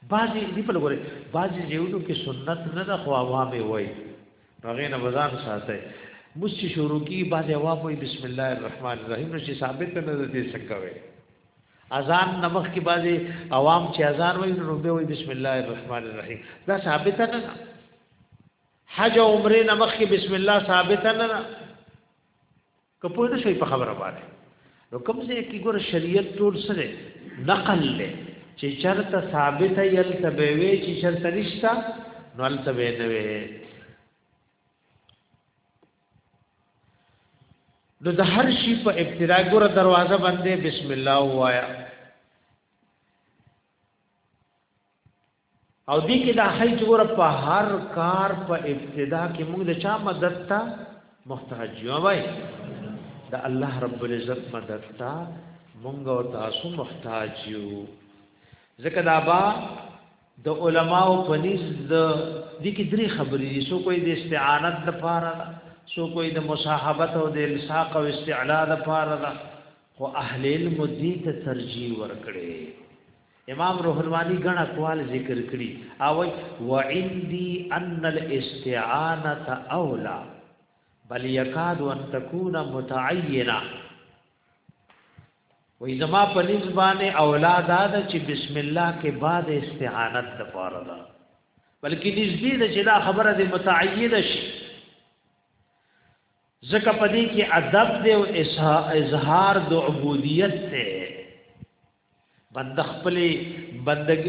بعضی دی په لګوري بعضی زیونو کې سنت نه د خو عوامه وای هغه نه وزن ساتي مس چې شروع کی بعضی عوام وای بسم الله الرحمن الرحیم نو چې ثابت نه ده دې څنګه وای اذان نمخ کې بعضی عوام چې اذان وای نو به وای بسم الله الرحمن الرحیم دا ثابت نه ده حج او عمره نه مخکې بسم الله ثابت نه ده که په دې شي په خبره باندې نو کوم ځای کې ګور شریعت ټول سره نقل له چې چرته ثابت یل تبوي چې چرته نشتا نو ال تبوي نه وي نو د هر شي په ابتدا ګور دروازه باندې بسم الله وایا او دې کې دا حل چې ګوره په هر کار په ابتدا کې موږ د چا مدد ته محتاج یو وای د الله رب العزت مدد ته موږ او تاسو محتاج یو ځکه دا با د علماو په نس د دې کې درې خبرې دي سو کوئی د استعانت د پاره سو کوئی د مصاحبت او د الساق او استعلا د پاره خو اهل علم دې ته ترجیح ورکړي امام روح المانی ګڼ اقوال ذکر کړي او وعندي ان الاستعانه اولا بل یکاد ان تکون متعینا وې زما په نسبانه اولاد دا چې بسم الله کې بعد استعانت د پاره ده بلکې نږدې ده چې دا خبره دې متعین شي ځکه په دې کې ادب دې او اظهار د عبودیت ته بند خپل بندګ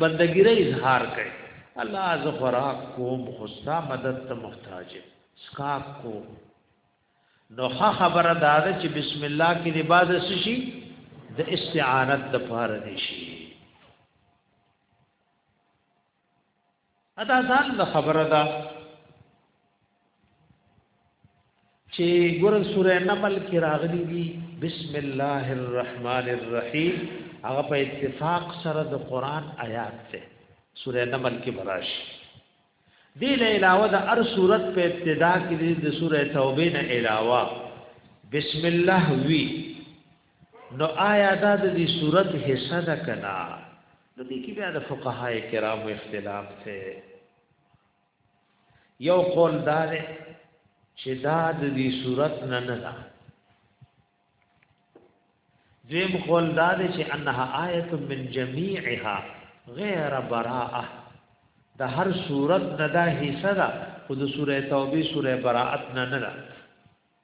بندګیره اظهار کړي الله از خوراک کوم خوستا مدد ته محتاج سکاک کو نو خبره دا ده چې بسم الله کې د بعد شي د استعانت د پاره دي شي ادا ځان له خبره ده چې ګور سوره نمل کې راغلي دي بسم الله الرحمن الرحیم هغه په اتفاق سره د قران آیات ده سوره نمل کې براش دې له علاوه د هر صورت په ابتدا کې د سوره توبه نه علاوه بسم الله وی نو آیا دا د دې صورت حصہ ده کنا نو دې کې بیا د فقهای کرامو اختلاف ته یو قول دا ده چې دا د دې صورت نه نه ده دیم قول دا ده چې انها آیت من جميعها غیر براءه د هر صورت نه دا حصہ ده خود سوره توبه سوره براءت نه نه ده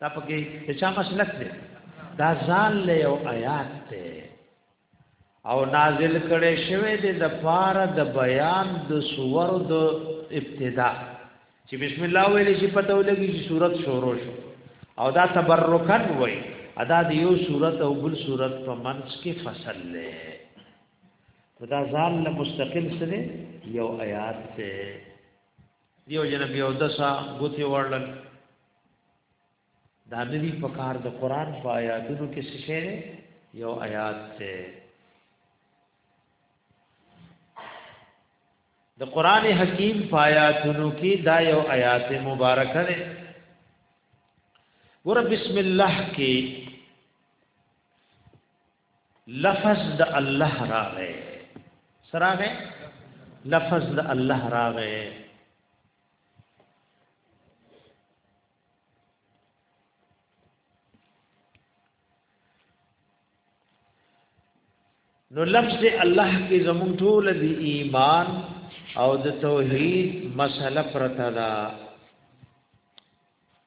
دا پکې د چا مسلک دی دا ځان له یو آیات دی او نازل کړي شوی دی د پاره د بیان د سور د ابتدا چې بسم الله ویلې چې پته ولګي چې صورت شروع شو او دا تبرکن وای ادا د یو صورت او بل صورت په منځ کې فصل لې خدا ځان له مستقل سره یو آیات ته دیو جن بیا ودسا غوتی ورلل دا ندی په کار د قران په آیاتونو کې څه شی یو آیات ته د قران حکیم په آیاتونو کې دا یو آیات مبارکه ده ور بسم الله کې لفظ د الله راغې سراغه لفظ د الله راغې نو لفظ الله کې زمون ټول دی ایمان او د توحید مسله پرته ده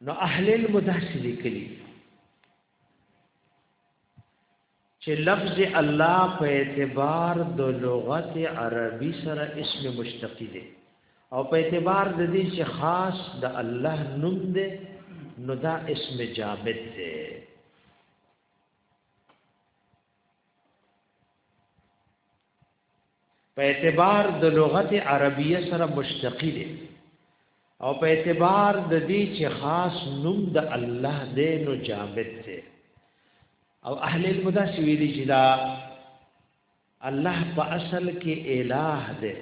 نو اهل المداسلی کلی چې لفظ الله په اعتبار د لغت عربي سره اسم مشتقی دی او په اعتبار د دې چې خاص د الله نوم دی نو دا اسم جامد دی په اعتبار د لغت عربیه سره مشتقی دی او په اعتبار د دې چې خاص نوم د الله دی نو جامد دی او اهل المدا سویلی چې دا الله په اصل کې الہ دی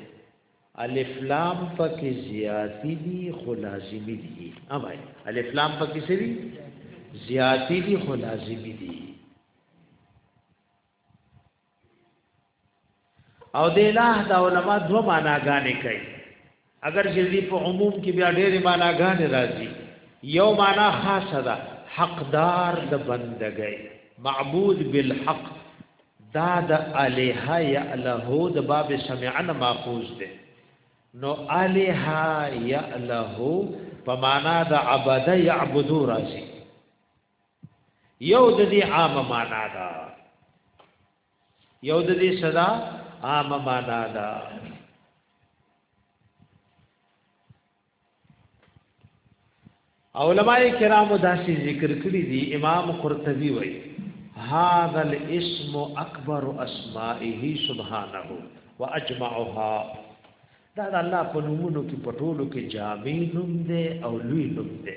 الف لام پکې زیاتی دي خو لازمی دي اوبای الف لام پکې څه دي زیاتی دي خو لازمی دي او د الہ د علما دو معناګانې کوي اگر چې دې په عموم کې بیا ډېرې معناګانې راځي یو معنا خاصه ده حقدار د بندګۍ معبود بالحق دا د الہ یا الہ د باب سمعنا ماخوذ ده نو الہ یا الہ په معنا د عبد یعبدو راځي یو د دې عام معنا دا یو د دې صدا عام معنا دا علماء کرام دا سی ذکر کړی دي امام قرطبي وایي هذا الاسم اکبر اسماءه سبحانه واجمعها دا د الله په نومونو کې پټولو کې جامع نوم دی او لوی نوم دی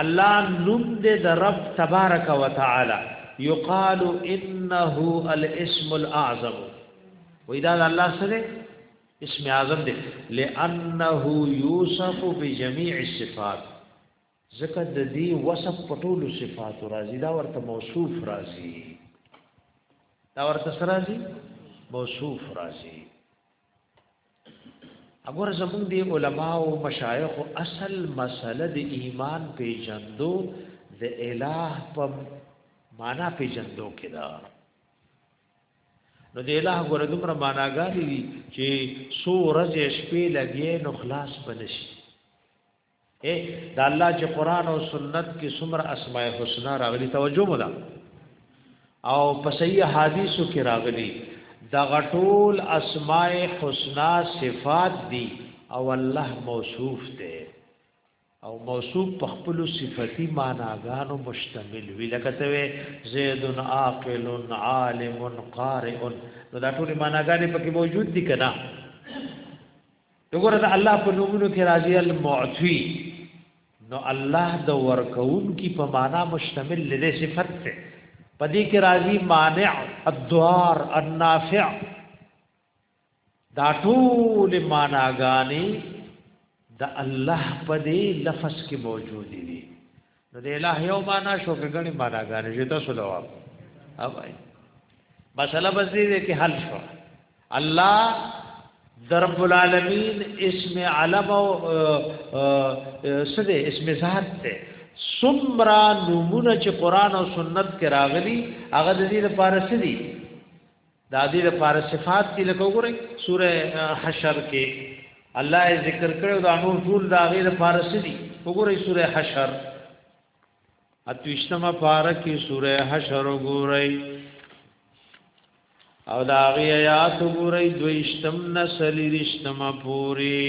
الله نوم دې د رب تبارک وتعالى يقال انه الاسم الاعظم واذا الله سره اسم اعظم دې لانه يوصف بجميع الصفات ځکه د دې وصف په ټولو صفات راځي دا ورته موصوف راځي دا ورته سره راځي موصوف راځي اګور زمونږ دی علما او مشایخ اصل مسله د ایمان پیجندو د الٰه په معنا پیجندو کې دا نو د الٰه ګور دومره معناګانې دي چې سو ورځې شپې لګي نو خلاص بنشي اے دا الله چې قران او سنت کې څومره اسماء الحسنا راغلي توجه مولا او په صحیح حدیثو کې راغلي دا غټول اسماء الحسنا صفات دي او الله موصوف دی او موصوف په خپل صفتی معناګانو مشتمل وی لکه ته زید عاقل عالم قارئ نو دا ټول معناګانې پکې موجود دي کنه وګوره د الله په نومونو کې راځي المعطي نو الله د ورکون کی په معنا مشتمل لري صفت ته پدې کې راځي مانع الدوار النافع دا ټول معناګانی د الله په دې لفظ کې موجود دي نو د الہ یو معنا شو کې غني معنا غانې چې تاسو جواب اوای مسله بس دې کې حل شو الله ضرب العالمین اسم علم او سده اسم ذات ته سمرا نمونه چې قران او سنت کې راغلي هغه د دې لپاره سدي دا دې لپاره صفات دي لکه وګورئ سوره حشر کې الله یې ذکر کړو دا نور ټول دا غیر لپاره سدي وګورئ سوره حشر اتوشتمه پارا کې سوره حشر وګورئ او دا غي آیات وګورئ دویشتم نسل رشتمه پوری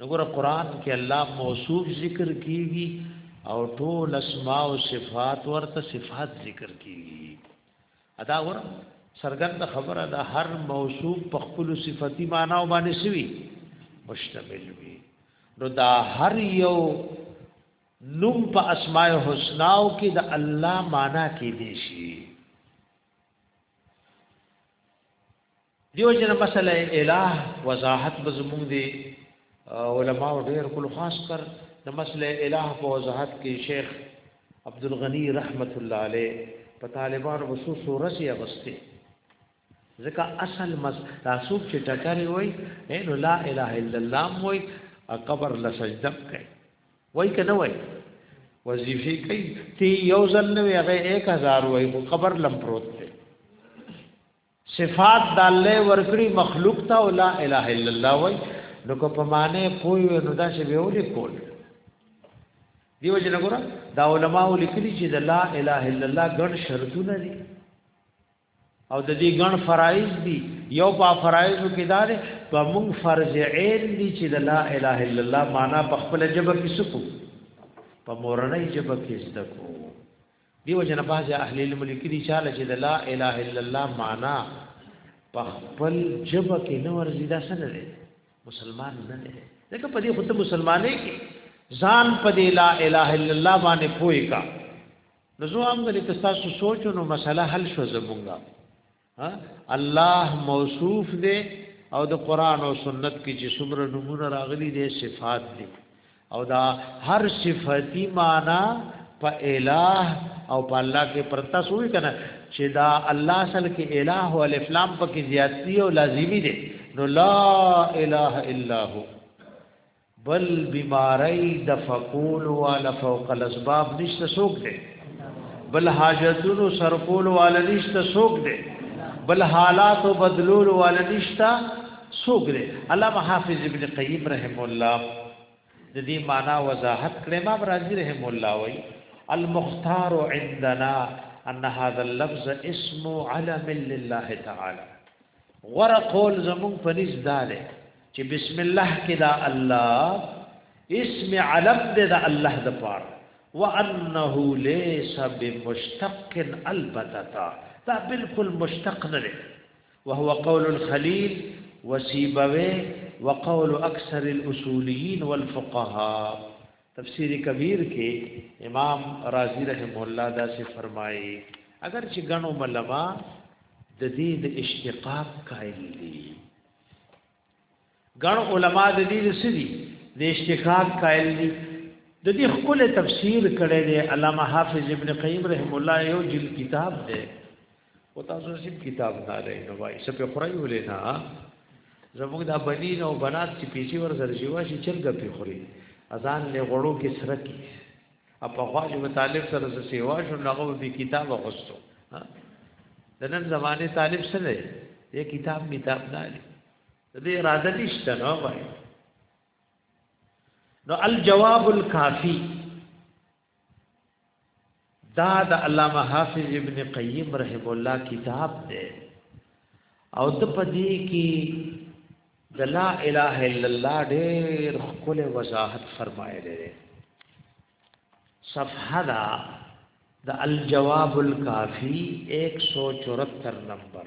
نګور قران کې الله موصوف ذکر کیږي او ټول اسماء او صفات ورته صفات ذکر کیږي ادا ور سرګند خبره ده هر موصوف په خپل صفتی معنا او باندې سوي مشتمل وي نو دا هر یو نوم په اسماء الحسنا او کې د الله معنا کې دي شي دیو جن مسله الہ وضاحت بزمون دی علماء ډیر کول خاص کر د مسله الہ په وضاحت کې شیخ عبد الغنی رحمت الله علیه په طالبانو وسو سورس یې غسته ځکه اصل مز تاسو چې ټکرې وای نو لا اله الا الله وای قبر لسجده کوي وای کنه وای وظیفه کوي تی یو ځل نو هغه 1000 وای قبر لم پروت صفات د الله ورکړي مخلوق ته او لا اله الا الله وای نو کو په معنی پوي نو دا شی به ولي کول دیو جن ګور دا علماء لیکلي چې د لا اله الا الله ګڼ شرطونه دي او د دې ګڼ فرایض دي یو په فرایض کې دا دي په موږ فرض عین دي چې د لا اله الا الله معنا په خپل جبه کې سکو په مورنۍ جبه کې زده کو دیو جن باز اهل علم لیکلی چاله چې د لا اله الا الله معنا په خپل جبه کې نه ورزي دا څه نه دی مسلمان نه دی ځکه په دې خود مسلمانې کې ځان په دې لا اله الا الله باندې پوي کا نو زه هم غلي تاسو سوچو نو مسله حل شو زمونږه ها الله موصوف دی او د قران او سنت کې چې څومره نمونه راغلي دي صفات دي او دا هر صفاتی معنا په الہ او په الله کې پرتا سوې کنه چې دا الله سل کې الہ او الف لام پکې زیاتی او لازمی دي نو لا الہ الا هو بل بیماری د فقول والا فوق الاسباب نشته سوق دی بل حاجتونو سرقول والا نشته سوق دی بل حالات او بدلول والا نشته سوق دی علامه حافظ ابن قیم رحم الله د دې معنا وضاحت کړي ما برازي رحم الله وای المختار عندنا ان هذا اللفظ اسم علم لله تعالی غره قول زمون فنیز داله چې بسم الله کې دا الله اسم علم دې دا الله د پاره وانه ليس بمشتق البتتا دا بالکل مشتق نه دی وهو قول الخليل وسيبوي وقول اکثر الاصوليين والفقهاء تفسیر کبیر کې امام رازی رحم الله دا سے فرمایي اگر چې غنو ملما د دې د اشتقاق قائل دي ګڼ علما د دې سړي د اشتقاق قائل دي د دې خپل تفسیر کړي دی علامه حافظ ابن قیم رحم الله یو جل کتاب دی او تاسو سیب کتاب نه لرئ نو وای سپه خورای ولې نه زموږ د بنین او بنات چې پیچی ور سره شي واشي چرګ په خوري اذان له غړو کې سره کی په خوا چې طالب سره څه سیوا شو نغو به کتاب غوستو د نن زمانه طالب سره یې کتاب میتاب نه لري د دې اراده نشته نو وای نو الجواب الکافی دا د علامه حافظ ابن قیم رحم الله کتاب دی او د پدې کې د لا اله الا الله ډېر خپل وضاحت فرمایلی دی صفحه دا د الجواب الکافی 174 نمبر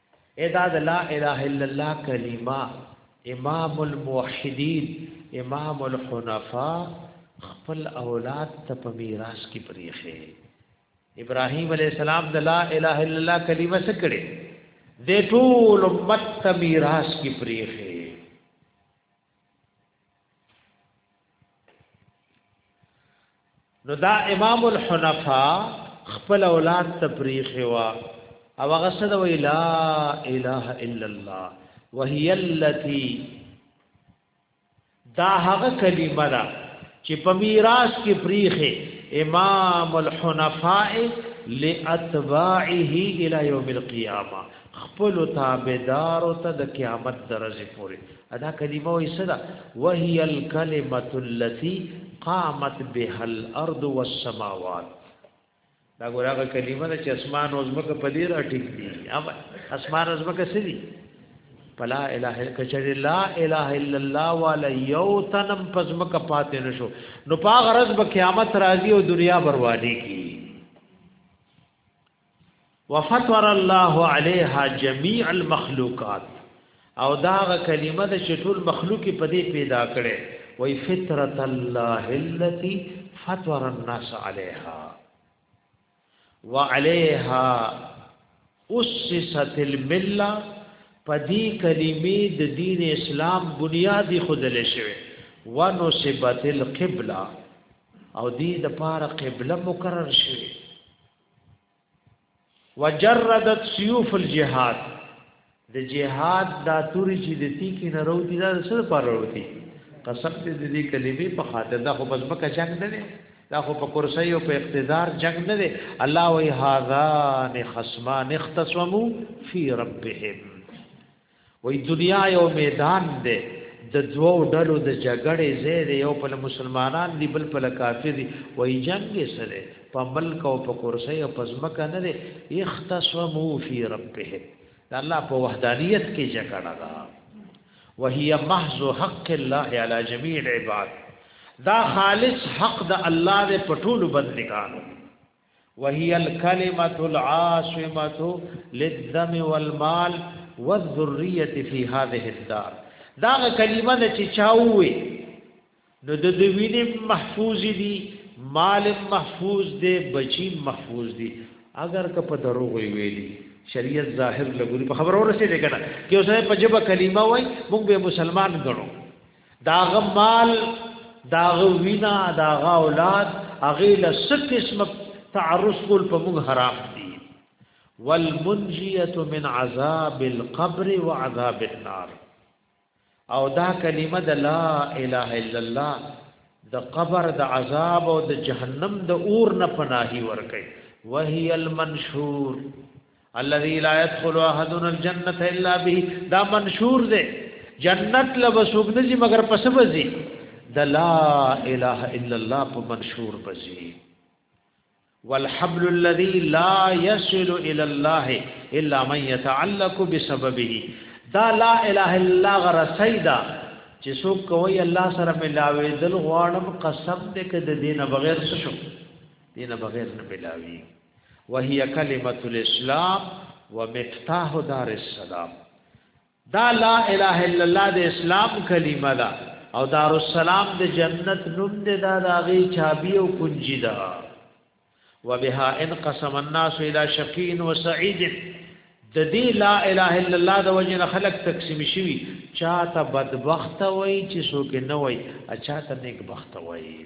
ادا د لا اله الا الله کلمه امام الموحدین امام الحنفاء خپل اولاد ته په میراث کې پریخه ابراهیم علی السلام د لا اله الا الله کلمه سکړه د ټول امت ته میراث کې پریخه نو دا امام الحنفا خپل اولاد تفریخ وا او هغه سره وی لا اله الا الله وهي التي دا هغه کلمه ده چې په میراث کې پریخه امام الحنفاء لاتباعه الى يوم القيامه خپل تابعدار ته د قیامت درجه پورې ادا کلمه وای صدا وهي الكلمه التي قامت بها الارض والسماوات دا ګورغه کلمه ده چې اسمان او زمکه په دې راټیک دي اب اسمان او زمکه سړي فلا اله کچر لا اله الا الله ولا یوتنم پزمک پاتې نشو نو پاغ رز به قیامت راځي او دنیا بربادي کی وفطر الله عليها جميع المخلوقات او دا کلمه د چټول مخلوق په دې پیدا کړي وای فطرت الله التي فطر الناس عليها وعليها اسست المله پدی کلمې د دین اسلام بنیادی خودل شوی ونسبت القبلہ او دی د پاره قبله مقرر شوی وجردت سيوف الجهاد د جهاد دا توري چې د تی کې نه روتي دا سر پر روتي قسم دې دې کلمې په خاطر دا خو بس بکه جنگ نه دی دا خو په کرسي او په اقتدار جنگ نه دی الله وی هاذان خصمان اختصموا فی ربهم وای دنیا یو میدان دی د دوو ډلو د جګړې ځای دی یو په مسلمانان دی بل په کافر دی وای جنگ یې سره په ملک او په کرسۍ او په ځمکه نه دی اختصمو فی ربهم د الله په وحدانیت کې جګړه ده وهي محض حق الله علی جميع العباد دا خالص حق د الله د پټول بندګانو وهي الكلمه العاصمه للدم والمال والذريه في هذه الدار دا کلمه د چې چاوي نو د دوینې محفوظ دي مال محفوظ دي بچي محفوظ دي اگر که په دروغ ویلي شریعت ظاهر لګوري په خبرو رسېږي کنه چې اوسه په جبه کلمه وای موږ به مسلمان ګڼو داغ مال داغ وینا داغ اولاد هغه له سکسم تعرض کول په موږ حرام دي والمنجیه من عذاب القبر وعذاب النار او دا کلمه د لا اله الا الله د قبر د عذاب او د جهنم د اور نه پناهي ورکي وهي المنشور الذي لا يدخل احد الجنه الا به دا منشور ده جنت لبسوب نزي مگر پس بزي د لا اله الا الله په منشور بزي والحبل الذي لا يصل الى الله الا من يتعلق بسببه دا لا اله الا الله غرسيدا چې څوک کوي الله سره ملاوي دل غواړم قسم دې کده دینه بغیر څه شو دینه بغیر نه ملاوي وهي کلمه الاسلام ومفتاح دار السلام دا لا اله الا الله د اسلام کلمه ده او دار السلام د جنت نوم ده دا داغي چابي او کنجي ده وبها انقسم الناس الى شقي وسعيد د دې لا اله الا الله د وجه خلق تقسیم شوی چاته بدبخت وای چې څوک نه وای اچاته نیک بخت وای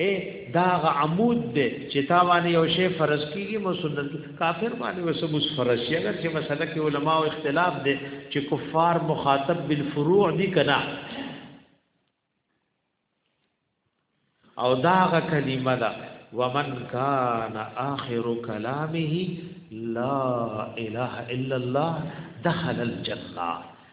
اے دا غ عمود دې چې تا باندې یو شی فرض کیږي مو سنت کافر باندې وسه مو فرض شي اگر چې مسله کې علما او اختلاف دې چې کفار مخاطب بالفروع دي کنا او دا غ کلمه ده ومن کان اخر کلامه لا اله الا الله دخل الجنه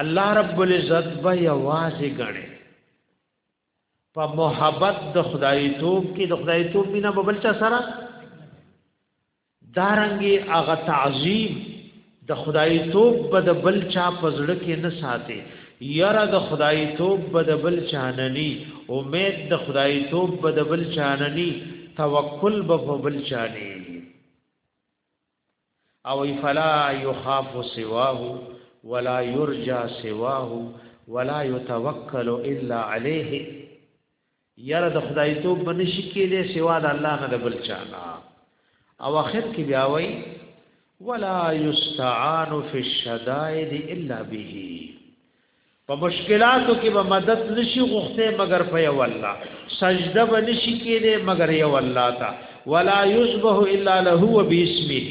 الله رب العزت به یوازې غړي په محبت د خدای توپ کې د خدای توپ بنا ببل چا سره دارنګي هغه تعظیم د خدای توب به د بل چا پزړه کې نه ساتي یاره د خدای توب به د بل چا نه ني امید د خدای توب به د بل چا نه ني توکل به په بل چا ني او فلا يخاف سواه ولا يرجى سواه ولا يتوکل الا عليه یاره د خدای توب بنشي کېدې سوا د الله نه د بل چا نه او اخر کې بیا وای ولا یستعان فی الشدائد الا به په مشکلاتو کې به مدد نشي غوښته مگر په یو الله سجده به نشي کېدې مگر یو الله تا ولا یسبه الا له و باسمه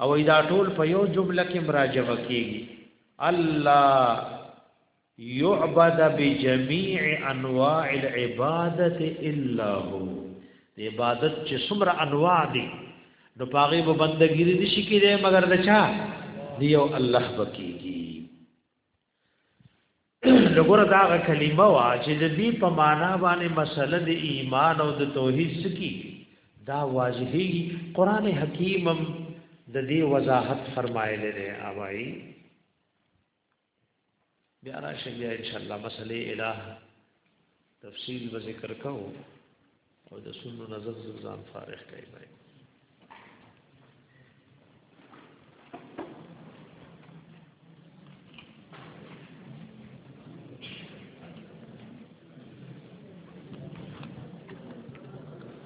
او دا ټول په یو جمله کې مراجعه کیږي الله یعبد بجميع انواع العبادت الا هو عبادت چې څومره انواع دي نو پاغي به بندګی دي شي کېږي مگر دچا دیو الله بکیږي لګور دا غ کلمه وا چې د دې په معنا باندې مسله د ایمان او د توحید سکی دا واضحي قران حکیمم د دې وضاحت فرمایلی دی اوای بیا راشه بیا ان شاء الله مسلې الہ تفصیل و ذکر کو او د سنو نظر ځان فارغ کړي بای